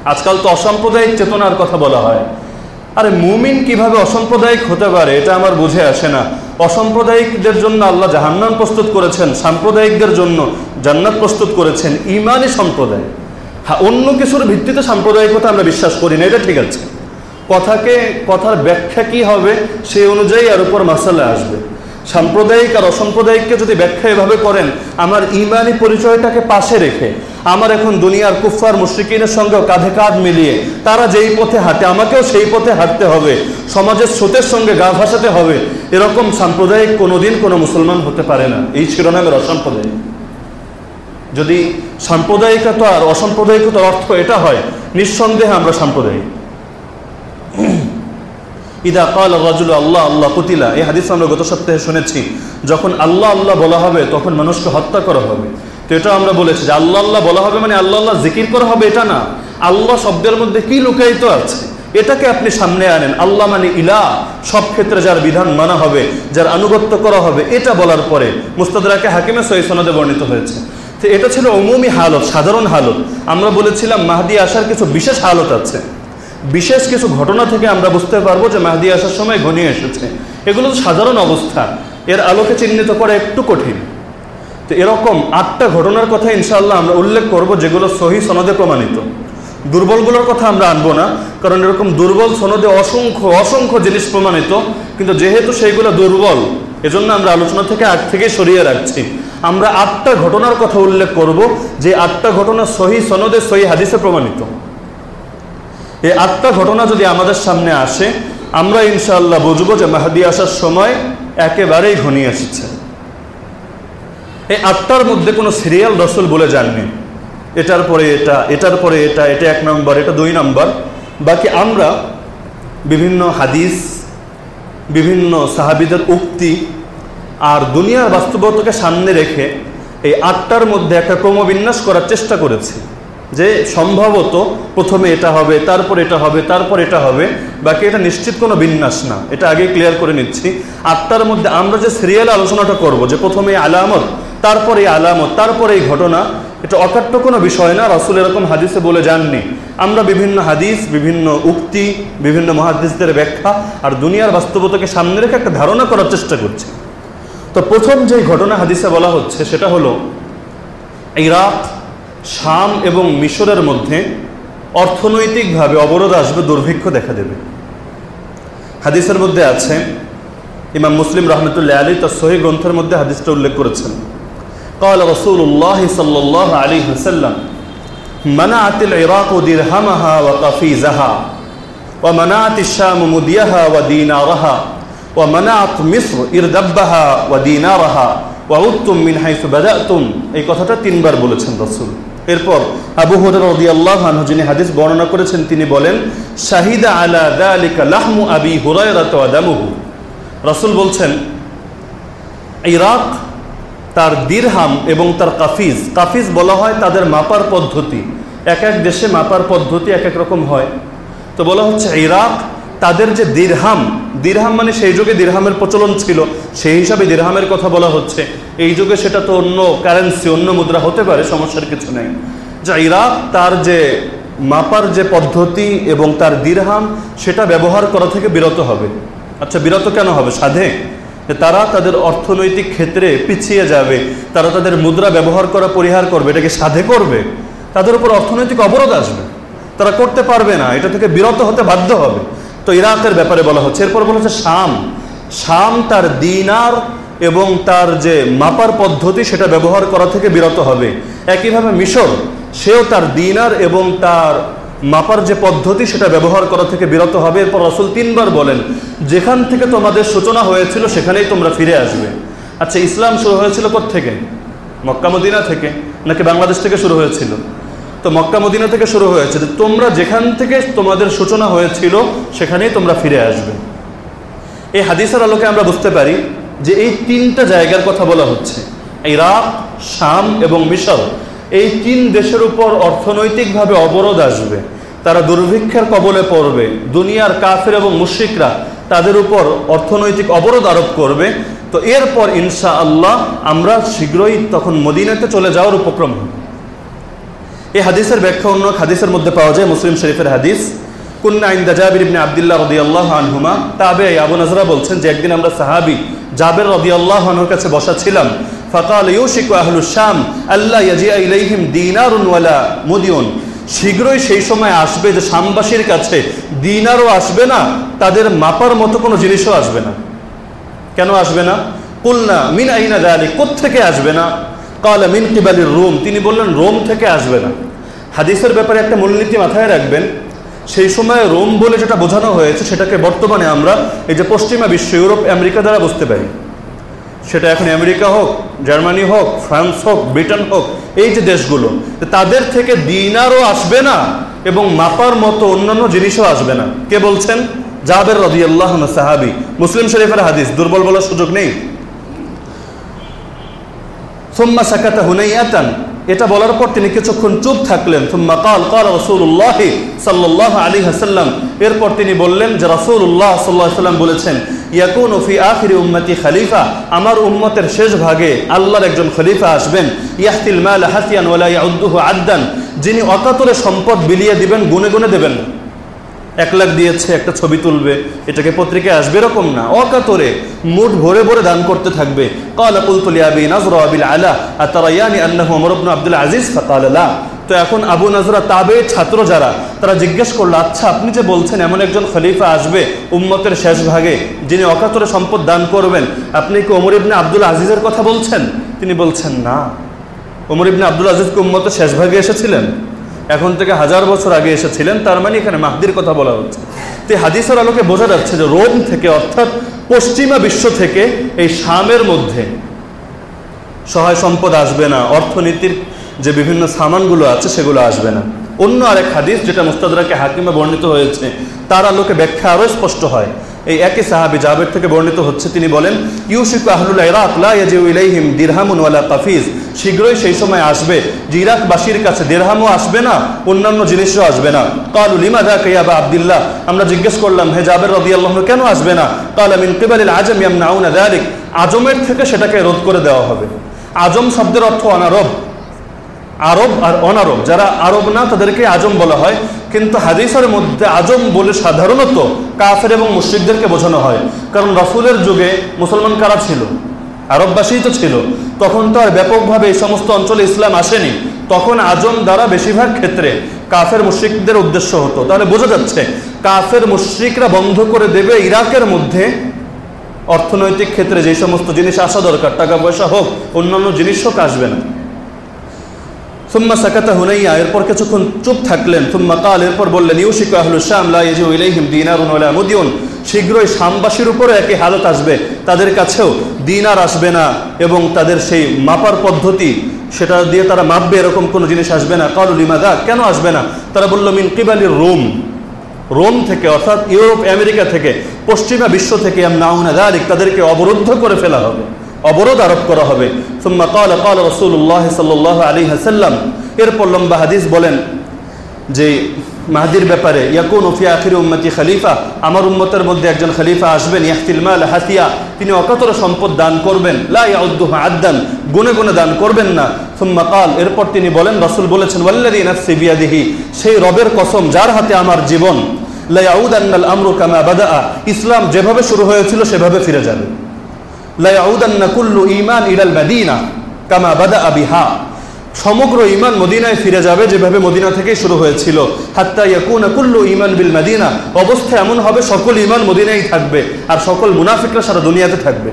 আজকাল তো অসাম্প্রদায়িক চেতনার কথা বলা হয়। আরে মুমিন কীভাবে অসাম্প্রদায়িক হতে পারে, এটা আমার বুঝে আসে না। অসাম্প্রদায়িকদের জন্য আল্লাহ জাহান্নাম প্রস্তুত করেছেন, সাম্প্রদায়িকদের জন্য জান্নাত প্রস্তুত করেছেন, ইমানই সম্প্রদায়। হ্যাঁ অন্য কিছুর ভিত্তিতে সাম্প্রদায়িকতা আমরা বিশ্বাস করি না, এটা ঠিক আছে। কথাকে, কথার ব্যাখ্যা কি হবে সেই অনুযায়ী আর উপর মাসালা আসবে। সাম্প্রদায়িক আর অসাম্প্রদায়িককে যদি ব্যাখ্যা এভাবে করেন, আমার ইমানি পরিচয়টাকে পাশে রেখে, আমার এখন দুনিয়ার কুফার মুশ্রিকিনের সঙ্গেও কাঁধে কাঁধ মিলিয়ে, তারা যেই পথে হাঁটে, আমাকেও সেই পথে হাঁটতে হবে, সমাজের স্রোতের সঙ্গে গা ভাসাতে হবে, এরকম সাম্প্রদায়িক কোনোদিন কোনো মুসলমান হতে পারে না। এই শিরোনামের অসাম্প্রদায়িক। যদি সাম্প্রদায়িকতা আর অসাম্প্রদায়িকতার অর্থ এটা হয়, নিঃসন্দেহে আমরা সাম্প্রদায়িক। ইদা কাল রাজুল আল্লাহ আল্লাহ কুতিলা। এই হাদিস আমরা গত সপ্তাহে শুনেছি। যখন আল্লাহ আল্লাহ বলা হবে, তখন মানুষকে হত্যা করা হবে। তো এটা আমরা বলেছি যে আল্লাহ আল্লাহ বলা হবে মানে আল্লাহ আল্লাহ জিকির করা হবে, এটা না। আল্লাহ শব্দের মধ্যে কি লুকায়িত আছে? এটাকে আপনি সামনে আনেন। আল্লাহ মানে ইলা, সব ক্ষেত্রে যার বিধান মানা হবে, যার আনুগত্য করা হবে, এটা বলার পরে মুস্তাদাকে হাকিমে সহি সনদে বর্ণিত হয়েছে। তো এটা ছিল অমুমি হালত, সাধারণ হালত। আমরা বলেছিলাম মাহাদি আসার কিছু বিশেষ হালত আছে। বিশেষ কিছু ঘটনা থেকে আমরা বুঝতে পারব যে মাহাদি আসার সময় ঘনিয়ে এসেছে। এগুলো তো সাধারণ অবস্থা। এর আলোকে চিহ্নিত করা একটু কঠিন। তো এরকম আটটা ঘটনার কথা ইনশাআল্লাহ আমরা উল্লেখ করব যেগুলো সহি সনদে প্রমাণিত। দুর্বলগুলোর কথা আমরা আনব না, কারণ এরকম দুর্বল সনদে অসংখ্য অসংখ্য জিনিস প্রমাণিত। কিন্তু যেহেতু সেইগুলো দুর্বল, এজন্য আমরা আলোচনা থেকে আগ থেকে সরিয়ে রাখছি। আমরা আটটা ঘটনার কথা উল্লেখ করব যে আটটা ঘটনা সহি সনদে, সহি হাদিসে প্রমাণিত। এই আটটা ঘটনা যদি আমাদের সামনে আসে, আমরা ইনশাআল্লাহ বুঝব যে মাহাদি আসার সময় একেবারেই ঘনিয়ে এসেছে। এই আটটার মধ্যে কোনো সিরিয়াল রসুল বলে যাননি। এটার পরে এটা, এটার পরে এটা এটা এক নম্বর, এটা দুই নম্বর। বাকি আমরা বিভিন্ন হাদিস, বিভিন্ন সাহাবিদের উক্তি আর দুনিয়ার বাস্তবতাকে সামনে রেখে এই আটটার মধ্যে একটা ক্রমবিন্যাস করার চেষ্টা করেছি। যে সম্ভবত প্রথমে এটা হবে, তারপর এটা হবে, তারপর এটা হবে, বাকি এটা নিশ্চিত কোনো বিন্যাস না। এটা আগে ক্লিয়ার করে নিচ্ছি। আটটার মধ্যে আমরা যে সিরিয়াল আলোচনাটা করব, যে প্রথমে আলামত, তারপরে আলামত, তারপরে এই ঘটনা, এটা অকাট্য কোনো বিষয় না, রসুল এরকম হাদিসে বলে যাননি। আমরা বিভিন্ন হাদিস, বিভিন্ন উক্তি, বিভিন্ন মহাদিসদের ব্যাখ্যা আর দুনিয়ার বাস্তবতাকে সামনে রেখে একটা ধারণা করার চেষ্টা করছি। তো প্রথম যে ঘটনা হাদিসে বলা হচ্ছে সেটা হলো ইরাক শাম এবং মিশরের মধ্যে অর্থনৈতিকভাবে অবরোধ আসবে দুর্ভিক্ষ দেখা দেবে হাদিসের মধ্যে আছে ইমাম মুসলিম রহমতুল্লাহ আলী তার সহি গ্রন্থের মধ্যে হাদিসটা উল্লেখ করেছেন قال رسول الله صلى الله عليه وسلم منعت العراق درهمها وقفيزها ومنعت الشام مديها ودينارها ওয়ামানাত মিসর ইরদাব্বাহা ওয়া দিনারাহা ওয়া উত্তুম মিন হাইসু বাদাতুম এই কথাটা তিনবার বলেছেন রসুল। এরপর আবু হরি আল্লাহ যিনি হাদিস বর্ণনা করেছেন, তিনি বলেন, শাহিদা আলা দালিকা লাহমু আবি হুরায়রাতামুহু রসুল বলছেন, ইরাক তার দিরহাম এবং তার কাফিজ কাফিজ বলা হয় তাদের মাপার পদ্ধতি। এক এক দেশে মাপার পদ্ধতি এক এক রকম হয়। তো বলা হচ্ছে, ইরাক তাদের যে দিরহাম দিরহাম মানে সেই যুগে দিরহামের প্রচলন ছিল, সেই হিসাবে দিরহামের কথা বলা হচ্ছে। এই যুগে সেটা তো অন্য কারেন্সি অন্য মুদ্রা হতে পারে, সমস্যার কিছু নেই। যা ইরাক তার যে মাপার যে পদ্ধতি এবং তার দিরহাম, সেটা ব্যবহার করা থেকে বিরত হবে। আচ্ছা বিরত কেন হবে? সাধে? তারা তাদের অর্থনৈতিক ক্ষেত্রে পিছিয়ে যাবে, তারা তাদের মুদ্রা ব্যবহার করা পরিহার করবে, এটাকে সাধে করবে। তাদের উপর অর্থনৈতিক অবরোধ আসবে। তারা করতে পারবে না, এটা থেকে বিরত হতে বাধ্য হবে। তো ইরাকের ব্যাপারে বলা হচ্ছে। এরপর বলা হচ্ছে শাম। শাম তার দিনার এবং তার যে মাপার পদ্ধতি, সেটা ব্যবহার করা থেকে বিরত হবে। একইভাবে মিশর, সেও তার দিনার এবং তার মাপার যে পদ্ধতি, সেটা ব্যবহার করা থেকে বিরত হবে। এরপর রসুল তিনবার বলেন, যেখান থেকে তোমাদের সূচনা হয়েছিল, সেখানেই তোমরা ফিরে আসবে। আচ্ছা ইসলাম শুরু হয়েছিল থেকে মক্কা, মদিনা থেকে, নাকি বাংলাদেশ থেকে শুরু হয়েছিল? তো মক্কা মদিনা থেকে শুরু হয়েছে। যে তোমরা যেখান থেকে তোমাদের সূচনা হয়েছিল, সেখানেই তোমরা ফিরে আসবে। এই হাদিসের আলোকে আমরা বুঝতে পারি যে এই তিনটা জায়গার কথা বলা হচ্ছে। ইরাক, শাম এবং মিশর। এই তিন দেশের উপর অর্থনৈতিকভাবে অবরোধ আসবে। তারা দুর্ভিক্ষের কবলে পড়বে। দুনিয়ার কাফের এবং মুশ্রিকরা তাদের উপর অর্থনৈতিক অবরোধ আরোপ করবে। তো এরপর ইনশা আল্লাহ আমরা শীঘ্রই তখন মদিনাতে চলে যাওয়ার উপক্রম হবে। এই হাদিসের ব্যাখ্যা অন্য হাদিসের মধ্যে পাওয়া যায়, মুসলিম শরীফের হাদিস। কুন্না ইন্দা জাবির ইবনে আব্দুল্লাহ রাদিয়াল্লাহু আনহুমা তাবে আবু নজরা বলছেন যে একদিন আমরা সাহাবী জাবের রাদিয়াল্লাহু আনহুর কাছে বসা ছিলাম, ফাকাল ইউশিকু আহলু শাম আল্লাহ ইয়াজিয়া ইলাইহিম দিনারুন ওয়ালা মুদিয়ুন শীঘ্রই সেই সময় আসবে যে শামবাসীর কাছে দিনারও আসবে না, তাদের মাপার মতো কোনো জিনিসও আসবে না। কেন আসবে না? কুলনা মিন আইনা দায়ালি থেকে আসবে না? কালা কিবালির রোম, তিনি বললেন, রোম থেকে আসবে না। হাদিসের ব্যাপারে একটা মূলনীতি মাথায় রাখবেন, সেই সময় রোম বলে যেটা বোঝানো হয়েছে, সেটাকে বর্তমানে আমরা এই যে পশ্চিমা বিশ্ব, ইউরোপ, আমেরিকা দ্বারা বুঝতে পারি। সেটা এখন আমেরিকা হোক, জার্মানি হোক, ফ্রান্স হোক, ব্রিটেন হোক, এই যে দেশগুলো, তাদের থেকে দিনারও আসবে না এবং মাপার মতো অন্যান্য জিনিসও আসবে না। কে বলছেন? জাবের রদি আল্লাহ সাহাবি। মুসলিম শরীফের হাদিস, দুর্বল বলার সুযোগ নেই। সুম্মা সাকাতা হুনাইয়াতান এটা বলার পর তিনি কিছুক্ষণ চুপ থাকলেন। সুম্মা কাল কাল রসুল্লাহ সাল্লাহ আলী হাসাল্লাম এরপর তিনি বললেন যে রসুল্লাহ সাল্লাহ সাল্লাম বলেছেন, ইয়াকুন ফি আখিরি উম্মতি খালিফা। আমার উম্মতের শেষ ভাগে আল্লাহর একজন খলিফা আসবেন। ইয়াহতিল মাল হাসিয়ান ওলা ইয়াউদ্দুহু আদ্দান। যিনি অকাতরে সম্পদ বিলিয়ে দিবেন, গুনে গুনে দেবেন এক লাখ দিয়েছে, একটা ছবি তুলবে, এটাকে পত্রিকায় আসবে, এরকম না। অকাতরে মুঠ ভরে ভরে দান করতে থাকবে। আবি আলা আর তারা ইয়ানি ফাকাল তো এখন আবু নাজরা তাবে ছাত্র যারা, তারা জিজ্ঞেস করল আচ্ছা আপনি যে বলছেন এমন একজন খলিফা আসবে উম্মতের শেষ ভাগে, যিনি অকাতরে সম্পদ দান করবেন, আপনি কি ওমর ইবনে আব্দুল আজিজের কথা বলছেন? তিনি বলছেন, না। ওমর ইবনে আব্দুল আজিজকে উম্মতের শেষ ভাগে এসেছিলেন? এখন থেকে হাজার বছর আগে এসেছিলেন, তার মানে এখানে মাহদির কথা বলা হচ্ছে। তো হাদিসের আলোকে বোঝা যাচ্ছে যে রোম থেকে, অর্থাৎ পশ্চিমা বিশ্ব থেকে এই শামের মধ্যে সহায় সম্পদ আসবে না, অর্থনীতির যে বিভিন্ন সামানগুলো আছে সেগুলো আসবে না। অন্য আরেক হাদিস যেটা মুস্তাদাকে হাকিমে বর্ণিত হয়েছে, তার আলোকে ব্যাখ্যা আরও স্পষ্ট হয়। এই একই সাহাবি জাবের থেকে বর্ণিত হচ্ছে, তিনি বলেন ইউসিকু আহলুল ইরাক দিরহামুন ওয়ালা কাফিজ শীঘ্রই সেই সময় আসবে। যে ইরাকবাসীর কাছে দিরহামও আসবে না, অন্যান্য জিনিসও আসবে না। কালু লিমাদা কাইয়াবা আব্দুল্লাহ? আমরা জিজ্ঞেস করলাম, হে জাবের রাদিয়াল্লাহু আল্লাহ কেন আসবে না? কালা মিন আজম ইয়ামনাউনা যালিক। আজমের থেকে সেটাকে রোধ করে দেওয়া হবে। আজম শব্দের অর্থ অনারব আরব আর অনারব, যারা আরব না তাদেরকে আজম বলা হয়। কিন্তু হাদিসের মধ্যে আজম বলে সাধারণত কাফের এবং মুশ্রিকদেরকে বোঝানো হয়। কারণ রসুলের যুগে মুসলমান কারা ছিল? আরববাসীই তো ছিল। তখন তো আর ব্যাপকভাবে এই সমস্ত অঞ্চলে ইসলাম আসেনি। তখন আজম দ্বারা বেশিরভাগ ক্ষেত্রে কাফের মুশ্রিকদের উদ্দেশ্য হতো। তাহলে বোঝা যাচ্ছে, কাফের মুশ্রিকরা বন্ধ করে দেবে ইরাকের মধ্যে। অর্থনৈতিক ক্ষেত্রে যে সমস্ত জিনিস আসা দরকার, টাকা পয়সা হোক, অন্যান্য জিনিস হোক, আসবে না। সুম্মা সাকাতা হুনাইয়া এরপর কিছুক্ষণ চুপ থাকলেন। সুম্মা কাল এরপর বললেন, ইউশিক আহলু শাম লা ইয়াজু ইলাইহিম দিনারুন ওয়ালা মুদিয়ুন শীঘ্রই শামবাসীর উপরে একই হালত আসবে। তাদের কাছেও দিনার আসবে না এবং তাদের সেই মাপার পদ্ধতি, সেটা দিয়ে তারা মাপবে, এরকম কোনো জিনিস আসবে না। কালু লিমাদা কেন আসবে না? তারা বলল, মিন কিবালির রোম। রোম থেকে, অর্থাৎ ইউরোপ, আমেরিকা থেকে, পশ্চিমা বিশ্ব থেকে নাউনা দালিক, তাদেরকে অবরুদ্ধ করে ফেলা হবে। অবরোধ আরোপ করা হবে। সুম্মা আলী হাসাল্লাম এরপর লম্বা হাদিস বলেন যে, মাহাদির ব্যাপারে, ইয়াকুন ওফি আখির উম্মতি খালিফা, আমার উম্মতের মধ্যে একজন খালিফা আসবেন, ইয়াহতিল মাল হাতিয়া, তিনি অকাতর সম্পদ দান করবেন, লা ইয়াউদ্দুহ আদ্দান, গুনে গুনে দান করবেন না। সুম্মা কাল, এরপর তিনি বলেন, রসুল বলেছেন ওয়াল্লাদি নাফসি বিয়াদিহি, সেই রবের কসম যার হাতে আমার জীবন, লা ইয়াউদান্নাল আমরু কামা বাদা ইসলাম যেভাবে শুরু হয়েছিল সেভাবে ফিরে যাবে। ইমান মাদিনা আবিহা সমগ্র ইমান মদিনায় ফিরে যাবে যেভাবে মদিনা থেকে শুরু হয়েছিল। ইমান বিল অবস্থা এমন হবে, সকল ইমান মদিনায় থাকবে আর সকল মুনাফিকরা সারা দুনিয়াতে থাকবে।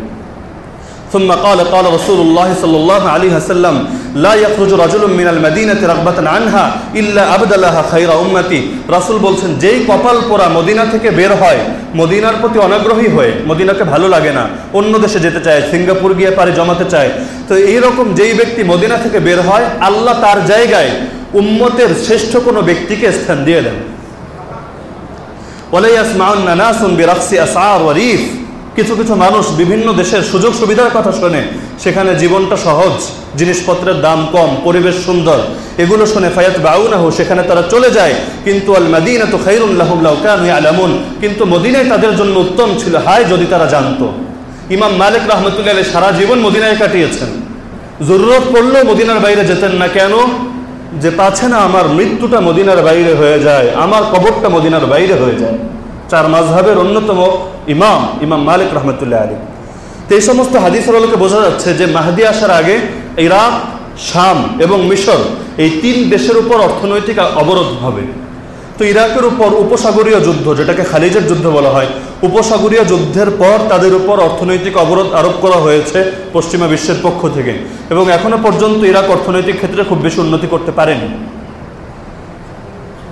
ثم قال قال رسول الله صلى الله عليه وسلم لا يخرج رجل من المدينة رغبة عنها إلا أبدلها خير أمتي রাসূল বলছেন যেই কপাল পোড়া মদিনা থেকে বের হয় মদিনার প্রতি অনাগ্রহী হয়ে মদিনাকে ভালো লাগে না অন্য দেশে যেতে চায় সিঙ্গাপুর গিয়ে পারে জমাতে চায় তো এইরকম যেই ব্যক্তি মদিনা থেকে বের হয় আল্লাহ তার জায়গায় উম্মতের শ্রেষ্ঠ কোনো ব্যক্তিকে স্থান দিয়ে দেন ওয়ালাইয়াসমাউন্না নাসুন বিরাকসি আসআর ওয়ারিফ কিছু কিছু মানুষ বিভিন্ন দেশের সুযোগ সুবিধার কথা শোনে। সেখানে জীবনটা সহজ, জিনিসপত্রের দাম কম, পরিবেশ সুন্দর। এগুলো শুনে ফায়াত বাউনাহু, সেখানে তারা চলে যায়। কিন্তু আল মাদিনা তো খাইরুল্লাহুম লাউ কানু ইয়ালামুন। কিন্তু মদিনায় তাদের জন্য উত্তম ছিল হায় যদি তারা জানতো। ইমাম মালিক রহমতুল্লাহ আলাইহি সারা জীবন মদিনায় কাটিয়েছেন। জরুরত পড়লেও মদিনার বাইরে যেতেন না কেন? যে পাচ্ছে না আমার মৃত্যুটা মদিনার বাইরে হয়ে যায়, আমার কবরটা মদিনার বাইরে হয়ে যায়। চার মাঝহাবের অন্যতম ইমাম ইমাম মালিক রহমতুল্লাহ আলী তো এই সমস্ত হাদিসের আলোকে বোঝা যাচ্ছে যে মাহাদি আসার আগে ইরাক, শাম এবং মিশর এই তিন দেশের উপর অর্থনৈতিক অবরোধ হবে। তো ইরাকের উপর উপসাগরীয় যুদ্ধ, যেটাকে খালিজের যুদ্ধ বলা হয়, উপসাগরীয় যুদ্ধের পর তাদের উপর অর্থনৈতিক অবরোধ আরোপ করা হয়েছে পশ্চিমা বিশ্বের পক্ষ থেকে। এবং এখনও পর্যন্ত ইরাক অর্থনৈতিক ক্ষেত্রে খুব বেশি উন্নতি করতে পারেনি।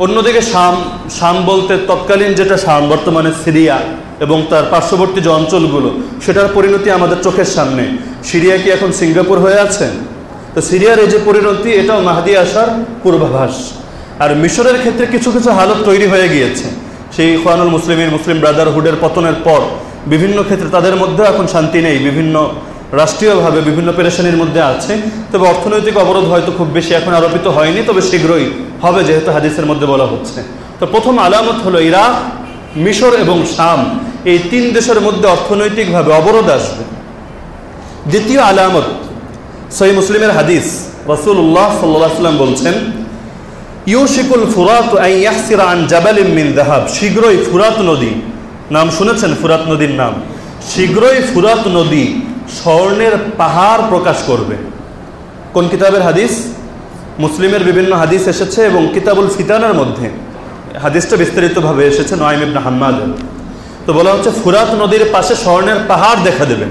অন্যদিকে শাম শাম বলতে তৎকালীন যেটা শাম, বর্তমানে সিরিয়া এবং তার পার্শ্ববর্তী যে অঞ্চলগুলো, সেটার পরিণতি আমাদের চোখের সামনে। সিরিয়া কি এখন সিঙ্গাপুর হয়ে আছে? তো সিরিয়ার এই যে পরিণতি, এটাও মাহাদি আসার পূর্বাভাস। আর মিশরের ক্ষেত্রে কিছু কিছু হালত তৈরি হয়ে গিয়েছে। সেই খোয়ানুল মুসলিমের মুসলিম ব্রাদারহুডের পতনের পর বিভিন্ন ক্ষেত্রে তাদের মধ্যেও এখন শান্তি নেই, বিভিন্ন রাষ্ট্রীয়ভাবে বিভিন্ন পেরেশানির মধ্যে আছে। তবে অর্থনৈতিক অবরোধ হয়তো খুব বেশি এখন আরোপিত হয়নি, তবে শীঘ্রই হবে যেহেতু হাদিসের মধ্যে বলা হচ্ছে। তো প্রথম আলামত হলো ইরাক মিশর এবং শাম। এই তিন দেশের মধ্যে অর্থনৈতিকভাবে অবরোধ আসবে। দ্বিতীয় আলামত সহি মুসলিমের হাদিস। রসুল্লাহ সাল্লাহ সাল্লাম বলছেন, ইউশিকুল ফুরাত জাবালিম মিন শীঘ্রই ফুরাত নদী, নাম শুনেছেন ফুরাত নদীর নাম। শীঘ্রই ফুরাত নদী স্বর্ণের পাহাড় প্রকাশ করবে। কোন কিতাবের হাদিস? মুসলিমের বিভিন্ন হাদিস এসেছে এবং কিতাবুল ফিতানের মধ্যে। হাদিসটা বিস্তারিতভাবে এসেছে নয়ম ইবনা হাম্মাদের তো বলা হচ্ছে, ফুরাত নদীর পাশে স্বর্ণের পাহাড় দেখা দেবেন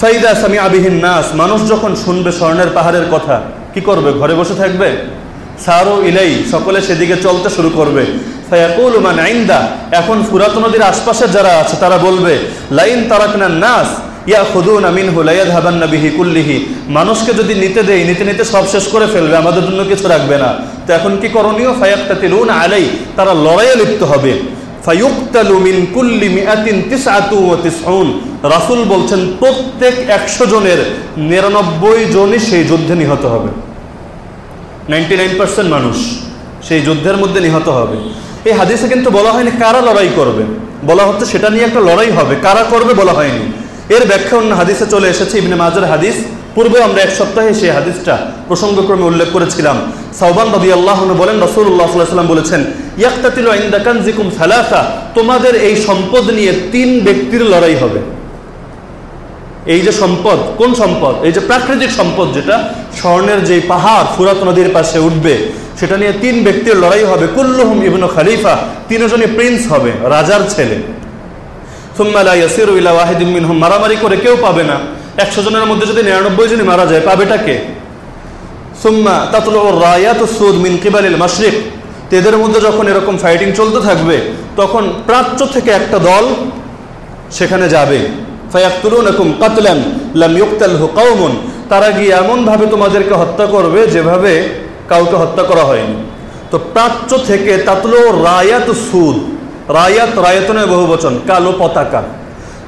ফাইদা সামি আবিহীন নাস, মানুষ যখন শুনবে স্বর্ণের পাহাড়ের কথা, কি করবে? ঘরে বসে থাকবে? সারো ইলাই, সকলে সেদিকে চলতে শুরু করবে। এখন ফুরাত নদীর আশপাশে যারা আছে, তারা বলবে, লাইন তারাকনা নাস ইয়া খুদুন আমিন হুলাইয়াদ হাবান্না বিহি কুল্লিহি। মানুষকে যদি নিতে দেয় নিতে নিতে সব শেষ করে ফেলবে, আমাদের জন্য কিছু রাখবে না। তো এখন কি করণীয়? ফায়াক্তাতিলুন আলাই, তারা লড়াইয়ে লিপ্ত হবে। রাসূল বলছেন, প্রত্যেক একশো জনের নিরানব্বই জনই সেই যুদ্ধে নিহত হবে। নাইনটি মানুষ সেই যুদ্ধের মধ্যে নিহত হবে। এই হাদিসে কিন্তু বলা হয়নি কারা লড়াই করবে। বলা হচ্ছে সেটা নিয়ে একটা লড়াই হবে। কারা করবে বলা হয়নি। এর ব্যাখ্যা অন্য হাদিসে চলে এসেছে, ইবনে মাজার হাদিস। পূর্বে আমরা এক সপ্তাহে সেই হাদিসটা প্রসঙ্গক্রমে উল্লেখ করেছিলাম। সাউবান রবি আল্লাহ বলেন রসুল্লাহ সাল্লাম বলেছেন, ইয়াক্তাতিল সালাসা তোমাদের এই সম্পদ নিয়ে তিন ব্যক্তির লড়াই হবে। এই যে সম্পদ, কোন সম্পদ? এই যে প্রাকৃতিক সম্পদ যেটা, স্বর্ণের যে পাহাড়, ফুরাত নদীর পাশে উঠবে, সেটা নিয়ে তিন ব্যক্তির লড়াই হবে। কুল্লুহুম ইবনু খালিফা, তিনজনই প্রিন্স হবে, রাজার ছেলে। সুম্মালা ইয়াসির ইলা ওয়াহিদিন মিনহুম। মারামারি করে কেউ পাবে না। একশো জনের মধ্যে যদি নিরানব্বই জনই মারা যায় পাবেটা কে? সুম্মা তাতলু রায়াত সুদ মিন কিবালিল মাশরিক। এদের মধ্যে যখন এরকম ফাইটিং চলতে থাকবে, তখন প্রাচ্য থেকে একটা দল সেখানে যাবে। ফায়াক্তুলুনাকুম কাতলান, লাম ইউকতালহু কওমুন। তারা গিয়ে এমনভাবে তোমাদেরকে হত্যা করবে, যেভাবে কাউকে হত্যা করা হয়নি। তো প্রাচ্য থেকে তাতলো রায়াত সুদ রায়াত, রায়তনের বহু বচন, কালো পতাকা।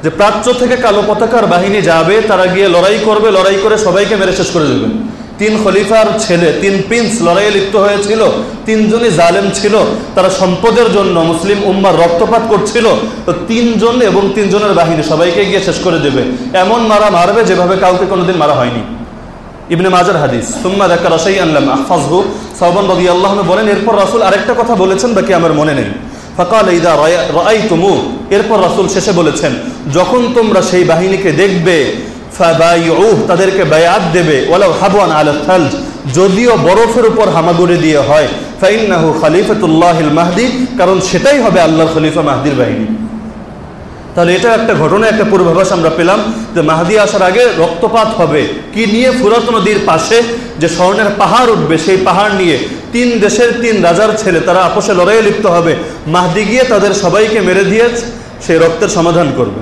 যে প্রাচ্য থেকে কালো পতাকার বাহিনী যাবে, তারা গিয়ে লড়াই করবে, লড়াই করে সবাইকে মেরে শেষ করে দেবে। তিন খলিফার ছেলে, তিন প্রিন্স লড়াইয়ে লিপ্ত হয়েছিল, তিনজনই জালেম ছিল, তারা সম্পদের জন্য মুসলিম উম্মার রক্তপাত করছিল, তো তিনজন এবং তিনজনের বাহিনী সবাইকে গিয়ে শেষ করে দেবে। এমন মারা মারবে যেভাবে কাউকে কোনোদিন মারা হয়নি। ইবনে মাজার হাদিস, সুম্মা দেখা রসাই আনলাম আহফাজহু সাহবান রবি আল্লাহ বলেন, এরপর রাসুল আরেকটা কথা বলেছেন, বাকি আমার মনে নেই। ফকাল ইদা রাই এরপর রাসুল শেষে বলেছেন, যখন তোমরা সেই বাহিনীকে দেখবে তাদেরকে বায়াত দেবে ওলাউ হাবওয়ান আল থালজ যদিও বরফের উপর হামাগুড়ি দিয়ে হয়, ফাইন্নাহু খালিফাতুল্লাহিল মাহদি, কারণ সেটাই হবে আল্লাহর খলিফা মাহদির বাহিনী। তাহলে এটা একটা ঘটনা, একটা পূর্বাভাস আমরা পেলাম যে মাহাদি আসার আগে রক্তপাত হবে। কি নিয়ে ফুরাত নদীর পাশে যে স্বর্ণের পাহাড় উঠবে, সেই পাহাড় নিয়ে তিন দেশের তিন রাজার ছেলে, তারা আপোষে লড়াইয়ে লিপ্ত হবে। মাহদি গিয়ে তাদের সবাইকে মেরে দিয়ে সেই রক্তের সমাধান করবে।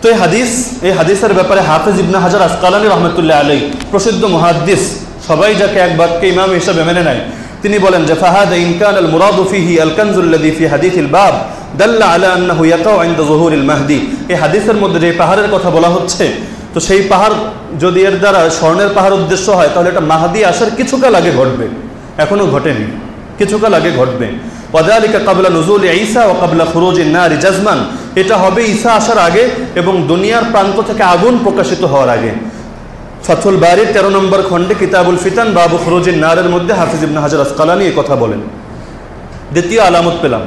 তো এই হাদিস, এই হাদিসের ব্যাপারে হাফিজ ইবনা হাজার আসকালানি রহমতুল্লাহ আলাই প্রসিদ্ধ মুহাদ্দিস, সবাই যাকে এক বাক্যে ইমাম হিসাবে মেনে নেয়। তিনি বলেন যে, ফাহাদ ইনকান আল মুরাদু আল কানজুল্লাযী ফি হাদিসিল বাব, দাল্লা আলা আন্নাহু ইয়াকাউ ইনদা যুহুরিল মাহদি। এই হাদিসের মধ্যে যে পাহাড়ের কথা বলা হচ্ছে তো সেই পাহাড় যদি এর দ্বারা স্বর্ণের পাহাড় উদ্দেশ্য হয়, তাহলে এটা মাহাদি আসার কিছুকাল আগে ঘটবে। এখনও ঘটেনি। কিছুকাল আগে ঘটবে। ওয়াদালিকা কাবলা নজুল ঈসা ও কাবলা খুরুজ নারি জাজমান। এটা হবে ঈসা আসার আগে এবং দুনিয়ার প্রান্ত থেকে আগুন প্রকাশিত হওয়ার আগে। ফাথুল বাড়ির তেরো নম্বর খণ্ডে কিতাবুল ফিতান বাবু খরুজিন নারের মধ্যে হাফিজ ইবনা হাজার আসকালানি এ কথা বলেন। দ্বিতীয় আলামত পেলাম।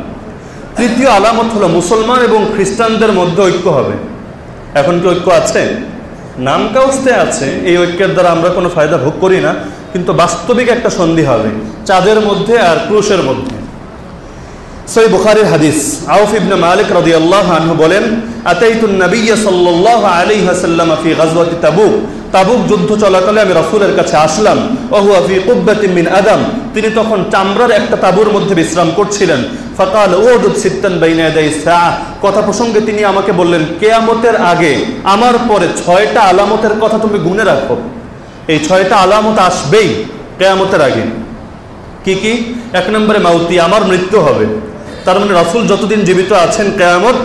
তৃতীয় আলামত হলো মুসলমান এবং খ্রিস্টানদের মধ্যে ঐক্য হবে। এখন কি ঐক্য আছে? নাম কাউস্তে আছে, এই ঐক্যের দ্বারা আমরা কোনো ফায়দা ভোগ করি না, কিন্তু বাস্তবিক একটা সন্ধি হবে, চাঁদের মধ্যে আর ক্রুশের মধ্যে। সই বুখারির হাদিস, আউফ ইবনে মালিক রাদিয়াল্লাহু আনহু বলেন, আতাইতুন নবিয়্য সাল্লাল্লাহু আলাইহি ওয়াসাল্লাম ফি গাজওয়াতি তাবুক তাবুক যুদ্ধ চলাকালে আমি রসুলের কাছে আসলাম। ওয়া হুয়া ফি কুব্বাতিন মিন আদম। তিনি তখন চামড়ার একটা তাবুর মধ্যে বিশ্রাম করছিলেন। ফাকাল ওদুদ সিত্তান বাইনা ইয়াদাই সাআ। কথা প্রসঙ্গে তিনি আমাকে বললেন, কিয়ামতের আগে আমার পরে ছয়টা আলামতের কথা তুমি গুনে রাখো। এই ছয়টা আলামত আসবেই কিয়ামতের আগে। কি কি? এক নম্বরে মাউতি, আমার মৃত্যু হবে। তার মানে রাসুল যতদিন জীবিত আছেন কেয়ামত।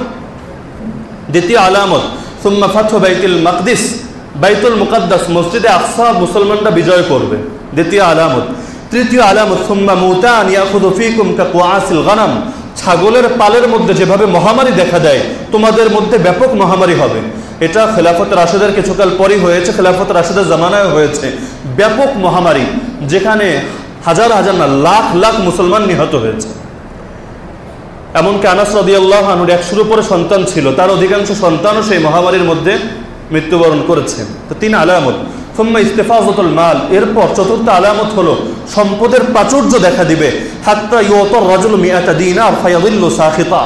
দ্বিতীয় আলামত, সুম্মা ফাথু বাইতুল মাকদিস। বাইতুল মুকাদ্দাস মসজিদে আকসা মুসলমানরা বিজয় করবে। দ্বিতীয় আলামত, তৃতীয় আলামত, সুম্মা মুতান ইয়াখুদু ফিকুম কাকুআসিল গানাম। ছাগলের পালের মধ্যে যেভাবে মহামারী দেখা দেয়, তোমাদের মধ্যে ব্যাপক মহামারী হবে। এটা খেলাফত রাশেদের কিছুকাল পরই হয়েছে, খেলাফত রাশেদের জামানায় হয়েছে। ব্যাপক মহামারী, যেখানে হাজার হাজার না, লাখ লাখ মুসলমান নিহত হয়েছে। এমনকি আনাস রদিয়াল্লাহ আনুর একশোর উপরে সন্তান ছিল, তার অধিকাংশ সন্তানও সেই মহামারীর মধ্যে মৃত্যুবরণ করেছেন। তো তিন আলামত। সোম্মা ইস্তেফাজতুল মাল। এরপর চতুর্থ আলামত হলো, সম্পদের প্রাচুর্য দেখা দিবে। হাত্তা ইয়তর রাজুল মিয়াতা দিনার ফায়াদিল্লু সাখিতা।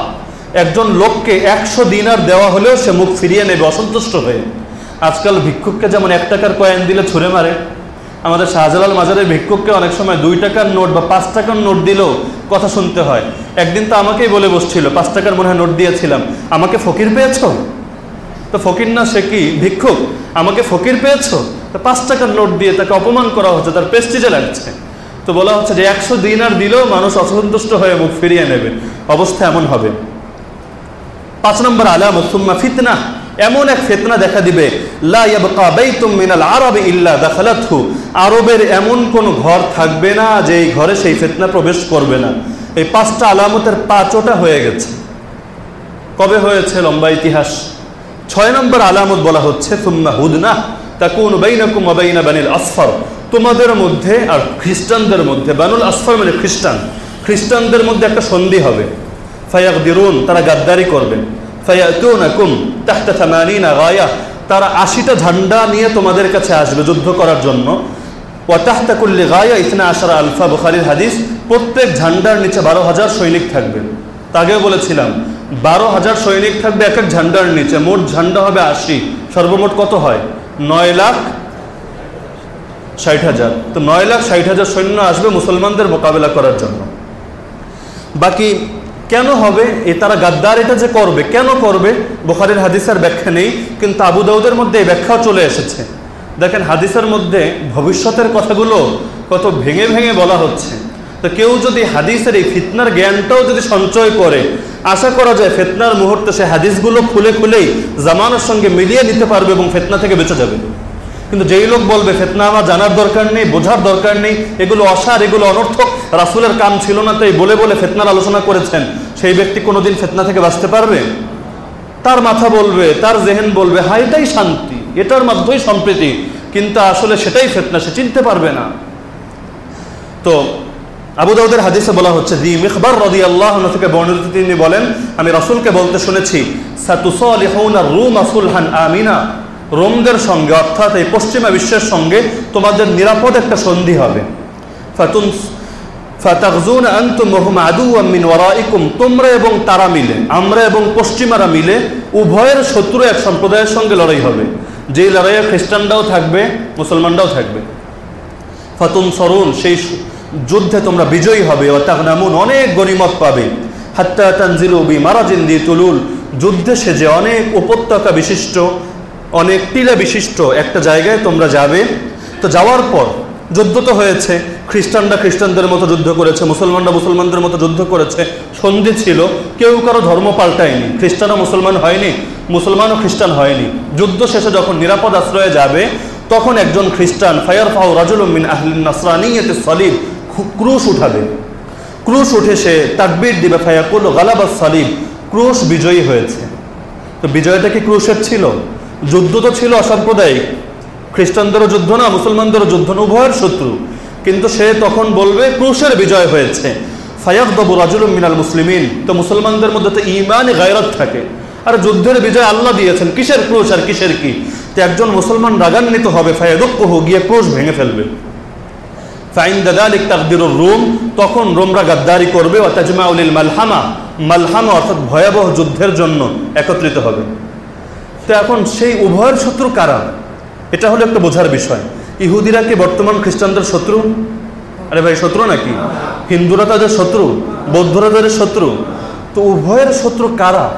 একজন লোককে একশো দিনার দেওয়া হলেও সে মুখ ফিরিয়ে নেবে অসন্তুষ্ট হয়ে। আজকাল ভিক্ষুককে যেমন এক টাকার কয়েন দিলে ছুঁড়ে মারে, আমাদের শাহজালাল মাজারের ভিক্ষুককে অনেক সময় দুই টাকার নোট বা পাঁচ টাকার নোট দিলেও কথা শুনতে হয়। একদিন তো আমাকেই বলে বসছিল, পাঁচ টাকার মনে হয় নোট দিয়েছিলাম। আমাকে ফকির পেয়েছ? তো ফকির না, সে কি? ভিক্ষুক? আমাকে ফকির পেয়েছ? তো পাঁচ টাকার নোট দিয়ে তাকে অপমান করা হচ্ছে, তার প্রেস্টিজে লাগছে। তো বলা হচ্ছে যে একশো দিন আর দিলেও মানুষ অসন্তুষ্ট হয়ে মুখ ফিরিয়ে নেবে। অবস্থা এমন হবে। পাঁচ নম্বর আলাম, সুম্মা ফিতনা। এমন এক ফেতনা দেখা দিবে আরবের এমন কোন ঘর থাকবে না যে এই ঘরে সেই ফেতনা প্রবেশ করবে না। এই পাঁচটা আলামতের পাঁচটা হয়ে গেছে। কবে হয়েছে লম্বা ইতিহাস? ছয় নম্বর আলামত বলা হচ্ছে, সুম্মা হুদনা তাকুন বাইনাকুম ওয়া বাইনা বানিল আসফর। তোমাদের মধ্যে আর খ্রিস্টানদের মধ্যে, বানুল আসফর মানে খ্রিস্টান, খ্রিস্টানদের মধ্যে একটা সন্ধি হবে। ফায়াক দিরুন তারা গাদ্দারি করবেন। ফায়াতুনাকুম তাহতা থামানিনা গায়া, তারা আশিটা ঝান্ডা নিয়ে তোমাদের কাছে আসবে যুদ্ধ করার জন্য। ওয়াতাহতা কুল্লি গায়া, ইসনা আশারা আলফা বুখারির হাদিস, প্রত্যেক ঝান্ডার নিচে বারো হাজার সৈনিক থাকবেন আগেও বলেছিলাম বারো হাজার সৈনিক থাকবে, এক এক ঝান্ডার নিচে। মোট ঝান্ডা হবে আশি। সর্বমোট কত হয়? নয় লাখ ষাট হাজার। তো নয় লাখ ষাট হাজার সৈন্য আসবে মুসলমানদের মোকাবেলা করার জন্য। বাকি কেন হবে? এ তারা গাদ্দার, এটা যে করবে, কেন করবে? বোখারির হাদিসের ব্যাখ্যা নেই, কিন্তু আবু দাউদের মধ্যে এই ব্যাখ্যাও চলে এসেছে। দেখেন, হাদিসের মধ্যে ভবিষ্যতের কথাগুলো কত ভেঙে ভেঙে বলা হচ্ছে। তো কেউ যদি হাদিসের এই ফিতনার জ্ঞানটাও যদি সঞ্চয় করে, আশা করা যায় ফেতনার মুহূর্তে সে হাদিসগুলো খুলে খুলেই জামানোর সঙ্গে মিলিয়ে নিতে পারবে এবং ফেতনা থেকে বেঁচে যাবে। কিন্তু যেই লোক বলবে, ফেতনা আমার জানার দরকার নেই, বোঝার দরকার নেই, এগুলো অসার, এগুলো অনর্থক, রাসুলের কাম ছিল না, তাই বলে বলে ফেতনার আলোচনা করেছেন। সেই ব্যক্তি কোনোদিন ফেতনা থেকে বাঁচতে পারবে? তার মাথা বলবে, তার জেহেন বলবে হ্যাঁ এটাই শান্তি, এটার মাধ্যমেই সম্প্রীতি। কিন্তু আসলে সেটাই ফেতনা, সে চিনতে পারবে না। তো আবু দাউদের হাদিসে বলা হচ্ছে দি মিখবার রদি আল্লাহ থেকে বর্ণিত তিনি বলেন, আমি রাসূলকে বলতে শুনেছি রুম আসুলহান আমিনা। রোমদের সঙ্গে, অর্থাৎ এই পশ্চিমা বিশ্বের সঙ্গে তোমাদের নিরাপদ একটা সন্ধি হবে। ফাতুন, ফাতাগজুন আনতুম ওহুম আদুওয়াম মিন ওয়ারাইকুম। তোমরা এবং তারা মিলে, আমরা এবং পশ্চিমারা মিলে উভয়ের শত্রু এক সম্প্রদায়ের সঙ্গে লড়াই হবে। যেই লড়াইয়ে খ্রিস্টানরাও থাকবে, মুসলমানরাও থাকবে। ফাতুন সরুন সেই যুদ্ধে তোমরা বিজয়ী হবে নামুন অনেক গনিমত পাবে। হাত্তা তানজিলু বি মারাজিন তুলুল। যুদ্ধে সেজে অনেক উপত্যকা বিশিষ্ট, অনেক টিলা বিশিষ্ট একটা জায়গায় তোমরা যাবে। তো যাওয়ার পর যুদ্ধ তো হয়েছে, খ্রিস্টানরা খ্রিস্টানদের মতো যুদ্ধ করেছে, মুসলমানরা মুসলমানদের মতো যুদ্ধ করেছে, সন্ধি ছিল, কেউ কারও ধর্ম পাল্টায়নি, খ্রিস্টানও মুসলমান হয়নি, মুসলমানও খ্রিস্টান হয়নি। যুদ্ধ শেষে যখন নিরাপদ আশ্রয়ে যাবে, তখন একজন খ্রিস্টান ফায়ার ফাউ রাজুল মিন আহলিন নাসরানিয়তে সলিম ক্রুশ উঠাবে ক্রুশ উঠে সে তাকবির দিবে, ফায়াকুল গালাবাস সালিম, ক্রুশ বিজয়ী হয়েছে। তো বিজয়টা কি ক্রুশের ছিল? যুদ্ধ তো ছিল অসাম্প্রদায়িক। খ্রিস্টানদেরও যুদ্ধ না, মুসলমানদেরও যুদ্ধ না, উভয়ের শত্রু। কিন্তু সে তখন বলবে, ক্রুশের বিজয় হয়েছে। ফায়াকদবু রাজুল মিনাল মুসলিমিন। তো মুসলমানদের মধ্যে তো ইমান গায়রত থাকে। আর যুদ্ধের বিজয় আল্লাহ দিয়েছেন। কিসের ক্রুশ আর কিসের কি? তো একজন মুসলমান রাগান্বিত হবে, ফায়াদুক্কহু, গিয়ে ক্রুশ ভেঙে ফেলবে। ফাইন দাদালিক তাকদিরুর রুম, তখন রোমরা গাদ্দারি করবে ও তাজমাউলিল মালহামা। মালহামা অর্থাৎ ভয়াবহ যুদ্ধের জন্য একত্রিত হবে। তো এখন সেই উভয়ের শত্রু কারা? এটা হলো একটা বোঝার বিষয়। ইহুদিরা কি বর্তমান খ্রিস্টানদের শত্রু? আরে ভাই, শত্রু নাকি? হিন্দুরা তাদের শত্রু, বৌদ্ধরা তাদের শত্রু। তো উভয়ের শত্রু কারা?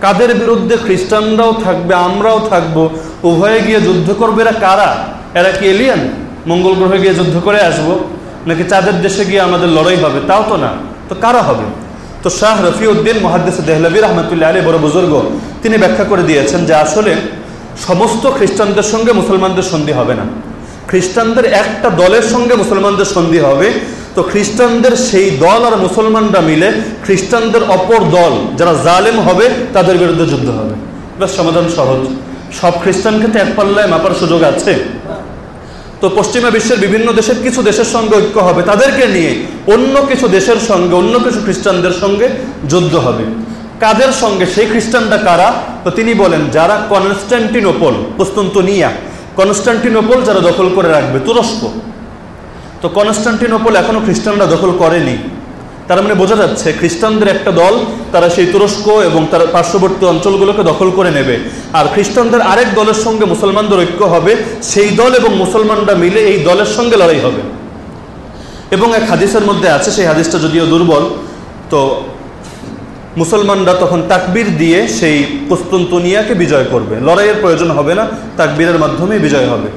কাদের বিরুদ্ধে খ্রিস্টানরাও থাকবে, আমরাও থাকব? উভয়ে গিয়ে যুদ্ধ করবে এরা কারা? এরা কি এলিয়ান মঙ্গল গ্রহে গিয়ে যুদ্ধ করে আসব, নাকি চাঁদের দেশে গিয়ে আমাদের লড়াই হবে? তাও তো না। তো কারা হবে? তো শাহ রফিউদ্দিন মহাদ্দেশ দেহলবী রহমতুল্লাহ আলী বড় বুজুর্গ, তিনি ব্যাখ্যা করে দিয়েছেন যে আসলে সমস্ত খ্রিস্টানদের সঙ্গে মুসলমানদের সন্ধি হবে না। খ্রিস্টানদের একটা দলের সঙ্গে মুসলমানদের সন্ধি হবে, তো খ্রিস্টানদের সেই দল আর মুসলমানরা মিলে খ্রিস্টানদের অপর দল যারা জালেম হবে, তাদের বিরুদ্ধে যুদ্ধ হবে। বেশ সমাধান সহজ। সব খ্রিস্টানকে তো এক পাল্লায় মাপার সুযোগ আছে। তো পশ্চিমা বিশ্বের বিভিন্ন দেশের কিছু দেশের সঙ্গে ঐক্য হবে। তাদেরকে নিয়ে অন্য কিছু দেশের সঙ্গে, অন্য কিছু খ্রিস্টানদের সঙ্গে যুদ্ধ হবে। কাদের সঙ্গে? সেই খ্রিস্টানরা কারা? তো তিনি বলেন, যারা কনস্ট্যান্টিনোপল কুস্তন্তনিয়া কনস্ট্যান্টিনোপল যারা দখল করে রাখবে, তুরস্ক। তো কনস্ট্যান্টিনোপল এখনও খ্রিস্টানরা দখল করেনি। তার মানে বোঝা যাচ্ছে খ্রিস্টানদের একটা দল, তারা সেই তুরস্ক এবং তার পার্শ্ববর্তী অঞ্চলগুলোকে দখল করে নেবে। আর খ্রিস্টানদের আরেক দলের সঙ্গে মুসলমানদের ঐক্য হবে, সেই দল এবং মুসলমানরা মিলে এই দলের সঙ্গে লড়াই হবে। এবং এক হাদিসের মধ্যে আছে, সেই হাদিসটা যদিও দুর্বল, তো মুসলমানরা তখন তাকবির দিয়ে সেই কুস্তন্তনিয়াকে বিজয় করবে। লড়াইয়ের প্রয়োজন হবে না, তাকবীরের মাধ্যমেই বিজয় হবে।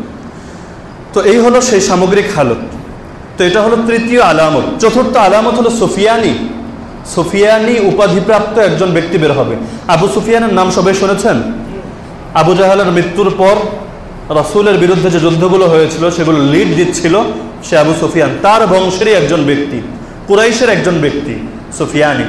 তো এই হলো সেই সামগ্রিক হালত। তো এটা হলো তৃতীয় আলামত। চতুর্থ আলামত হলো সুফিয়ানি। সুফিয়ানি উপাধিপ্রাপ্ত একজন ব্যক্তি বের হবে। আবু সুফিয়ানের নাম সবাই শুনেছেন? আবু জাহালের মৃত্যুর পর রসুলের বিরুদ্ধে যে যুদ্ধগুলো হয়েছিল, সেগুলো লিড দিচ্ছিল সে আবু সুফিয়ান। তার বংশেরই একজন ব্যক্তি, কুরাইশের একজন ব্যক্তি, সুফিয়ানি।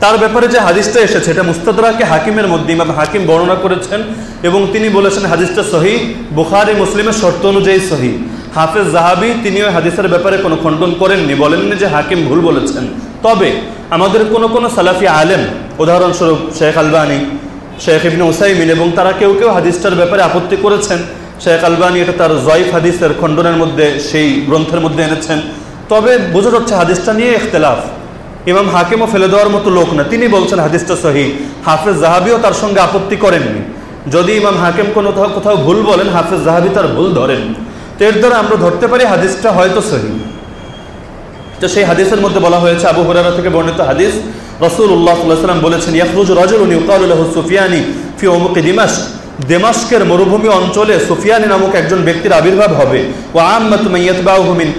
তার ব্যাপারে যে হাদিসটা এসেছে, এটা মুস্তাদরাকে হাকিমের মধ্যে, ইমাম হাকিম বর্ণনা করেছেন এবং তিনি বলেছেন, হাদিসটা সহি, বুখারি, মুসলিমের শর্ত অনুযায়ী সহি। হাফেজ জাহাবি তিনিও হাদিসের ব্যাপারে কোনো খণ্ডন করেননি, বলেননি যে হাকিম ভুল বলেছেন। তবে আমাদের কোনো কোনো সালাফি আলেম, উদাহরণস্বরূপ শেখ আলবানি, শেখ ইবিন ওসাইমিন এবং তারা কেউ কেউ হাদিসটার ব্যাপারে আপত্তি করেছেন, শেখ আলবানি এটা তার জয়ফ হাদিসের খণ্ডনের মধ্যে, সেই গ্রন্থের মধ্যে এনেছেন। তবে বোঝা যাচ্ছে হাদিসটা নিয়ে ইখতলাফ। ইমাম হাকিমও ফেলে দেওয়ার মতো লোক না। তিনি বলছেন হাদিসটা সহি। হাফেজ জাহাবিও তার সঙ্গে আপত্তি করেননি। যদি ইমাম হাকিম কোনো কোথাও ভুল বলেন, হাফেজ জাহাবি তার ভুল ধরেন তো এর দ্বারা আমরা ধরতে পারি হাদিসটা হয়তো সহি। তো সেই হাদিসের মধ্যে বলা হয়েছে, আবু হুরারা থেকে বর্ণিত হাদিস রসুল উল্লাহ সাল্লাম বলেছেন ইয়াফরুজ রাজুল ইউকাউল্লাহ সুফিয়ানি ফি ওমুকে দিমাস দেমাস্কের মরুভূমি অঞ্চলে সুফিয়ানি নামক একজন ব্যক্তির আবির্ভাব হবে। ও আহমদ মাইয়াতবাউমিন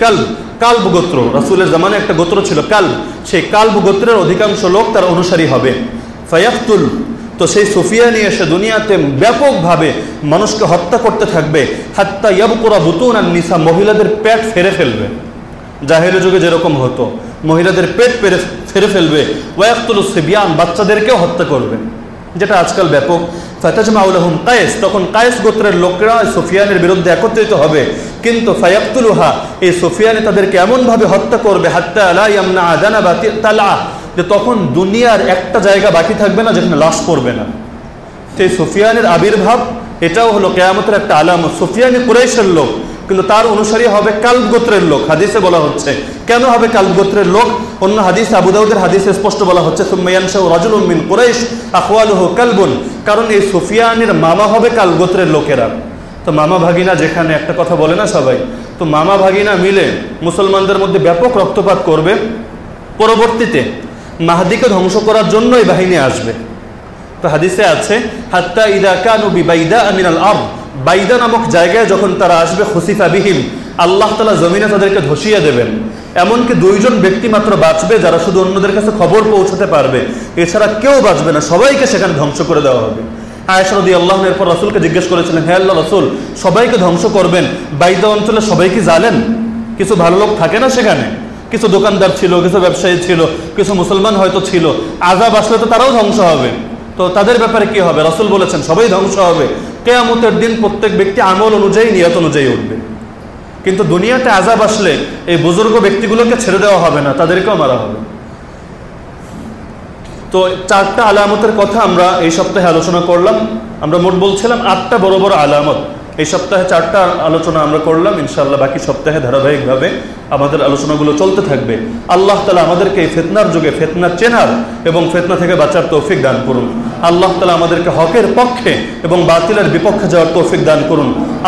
কালব। গোত্র, রাসুলের জামানে একটা গোত্র ছিল কালব। সেই কালব গোত্রের অধিকাংশ লোক তার অনুসারী হবে। ফায়াফতুল তো সেই সুফিয়া নিয়ে এসে দুনিয়াতে ব্যাপকভাবে মানুষকে হত্যা করতে থাকবে। হাত্তা ইয়াবকুরা বুতুন আর নিসা, মহিলাদের পেট ফেরে ফেলবে। জাহের যুগে যেরকম হতো, মহিলাদের পেট পেরে ফেরে ফেলবে। ওয়াক্তুল সিবিয়ান, বাচ্চাদেরকেও হত্যা করবে। যেটা আজকাল ব্যাপক। ফাতাজমাউলহম কায়েস, তখন কায়েস গোত্রের লোকেরা সুফিয়ানের বিরুদ্ধে একত্রিত হবে। কিন্তু ফায়াক্তুলুহা, এই সুফিয়ানে তাদেরকে এমনভাবে হত্যা করবে, হাত্তা আলা ইয়ামনা আদানা বা তালা। যে তখন দুনিয়ার একটা জায়গা বাকি থাকবে না, যেখানে লাশ পড়বে না। এই সুফিয়ানের আবির্ভাব, এটাও হলো কেয়ামতের একটা আলাম সুফিয়ানি কুরাইশের লোক, কিন্তু তার অনুসারী হবে কাল্ব গোত্রের লোক। হাদিসে বলা হচ্ছে, কেন হবে কাল্ব গোত্রের লোক? অন্য হাদিস আবুদাউদের হাদিসে স্পষ্ট বলা হচ্ছে কালবুন। কারণ এই সুফিয়ানের মামা হবে কাল গোত্রের লোকেরা। তো মামা ভাগিনা যেখানে, একটা কথা বলে না সবাই? তো মামা ভাগিনা মিলে মুসলমানদের মধ্যে ব্যাপক রক্তপাত করবে। পরবর্তীতে মাহাদিকে ধ্বংস করার জন্য এই বাহিনী আসবে। তো হাদিসে আছে, হাত্তা ইদা কানু বিবাইদা আমিনাল আরদ। বাইদা নামক জায়গায় যখন তারা আসবে, খুসিফা বিহীন আল্লাহ তালা জমিনে তাদেরকে ধসিয়ে দেবেন। এমনকি দুইজন ব্যক্তি মাত্র বাঁচবে যারা শুধু অন্যদের কাছে খবর পৌঁছতে পারবে। এছাড়া কেউ বাঁচবে না, সবাইকে সেখানে ধ্বংস করে দেওয়া হবে। আয়সরদি আল্লাহ এরপর রসুলকে জিজ্ঞেস করেছিলেন হ্যাঁ আল্লাহ রসুল, সবাইকে ধ্বংস করবেন? বাইদা অঞ্চলে সবাই কি জানেন কিছু ভালো লোক থাকে না সেখানে? কিছু দোকানদার ছিল, কিছু ব্যবসায়ী ছিল, কিছু মুসলমান হয়তো ছিল। আজাব আসলে তো তারাও ধ্বংস হবে। তো তাদের ব্যাপারে কি হবে? রসুল বলেছেন, সবাই ধ্বংস হবে। কেয়ামতের দিন প্রত্যেক ব্যক্তি আমল অনুযায়ী, নিয়ত অনুযায়ী উঠবে। কিন্তু দুনিয়াতে আজাব আসলে এই বুজুর্গ ব্যক্তিগুলোকে ছেড়ে দেওয়া হবে না, তাদেরকেও মারা হবে। তো চারটা আলামতের কথা আমরা এই সপ্তাহে আলোচনা করলাম। আমরা মোট বলছিলাম আটটা বড় বড় আলামত। এই সপ্তাহে চারটা আলোচনা আমরা করলাম, ইনশাআল্লাহ বাকি সপ্তাহে ধারাবাহিকভাবে আমাদের আলোচনাগুলো চলতে থাকবে। আল্লাহ তালা আমাদেরকে এই ফেতনার যুগে ফেতনা চেনার এবং ফেতনা থেকে বাঁচার তৌফিক দান করুন। আল্লাহ তালা আমাদেরকে হকের পক্ষে এবং বাতিলের বিপক্ষে যাওয়ার তৌফিক দান করুন। আল্লাহ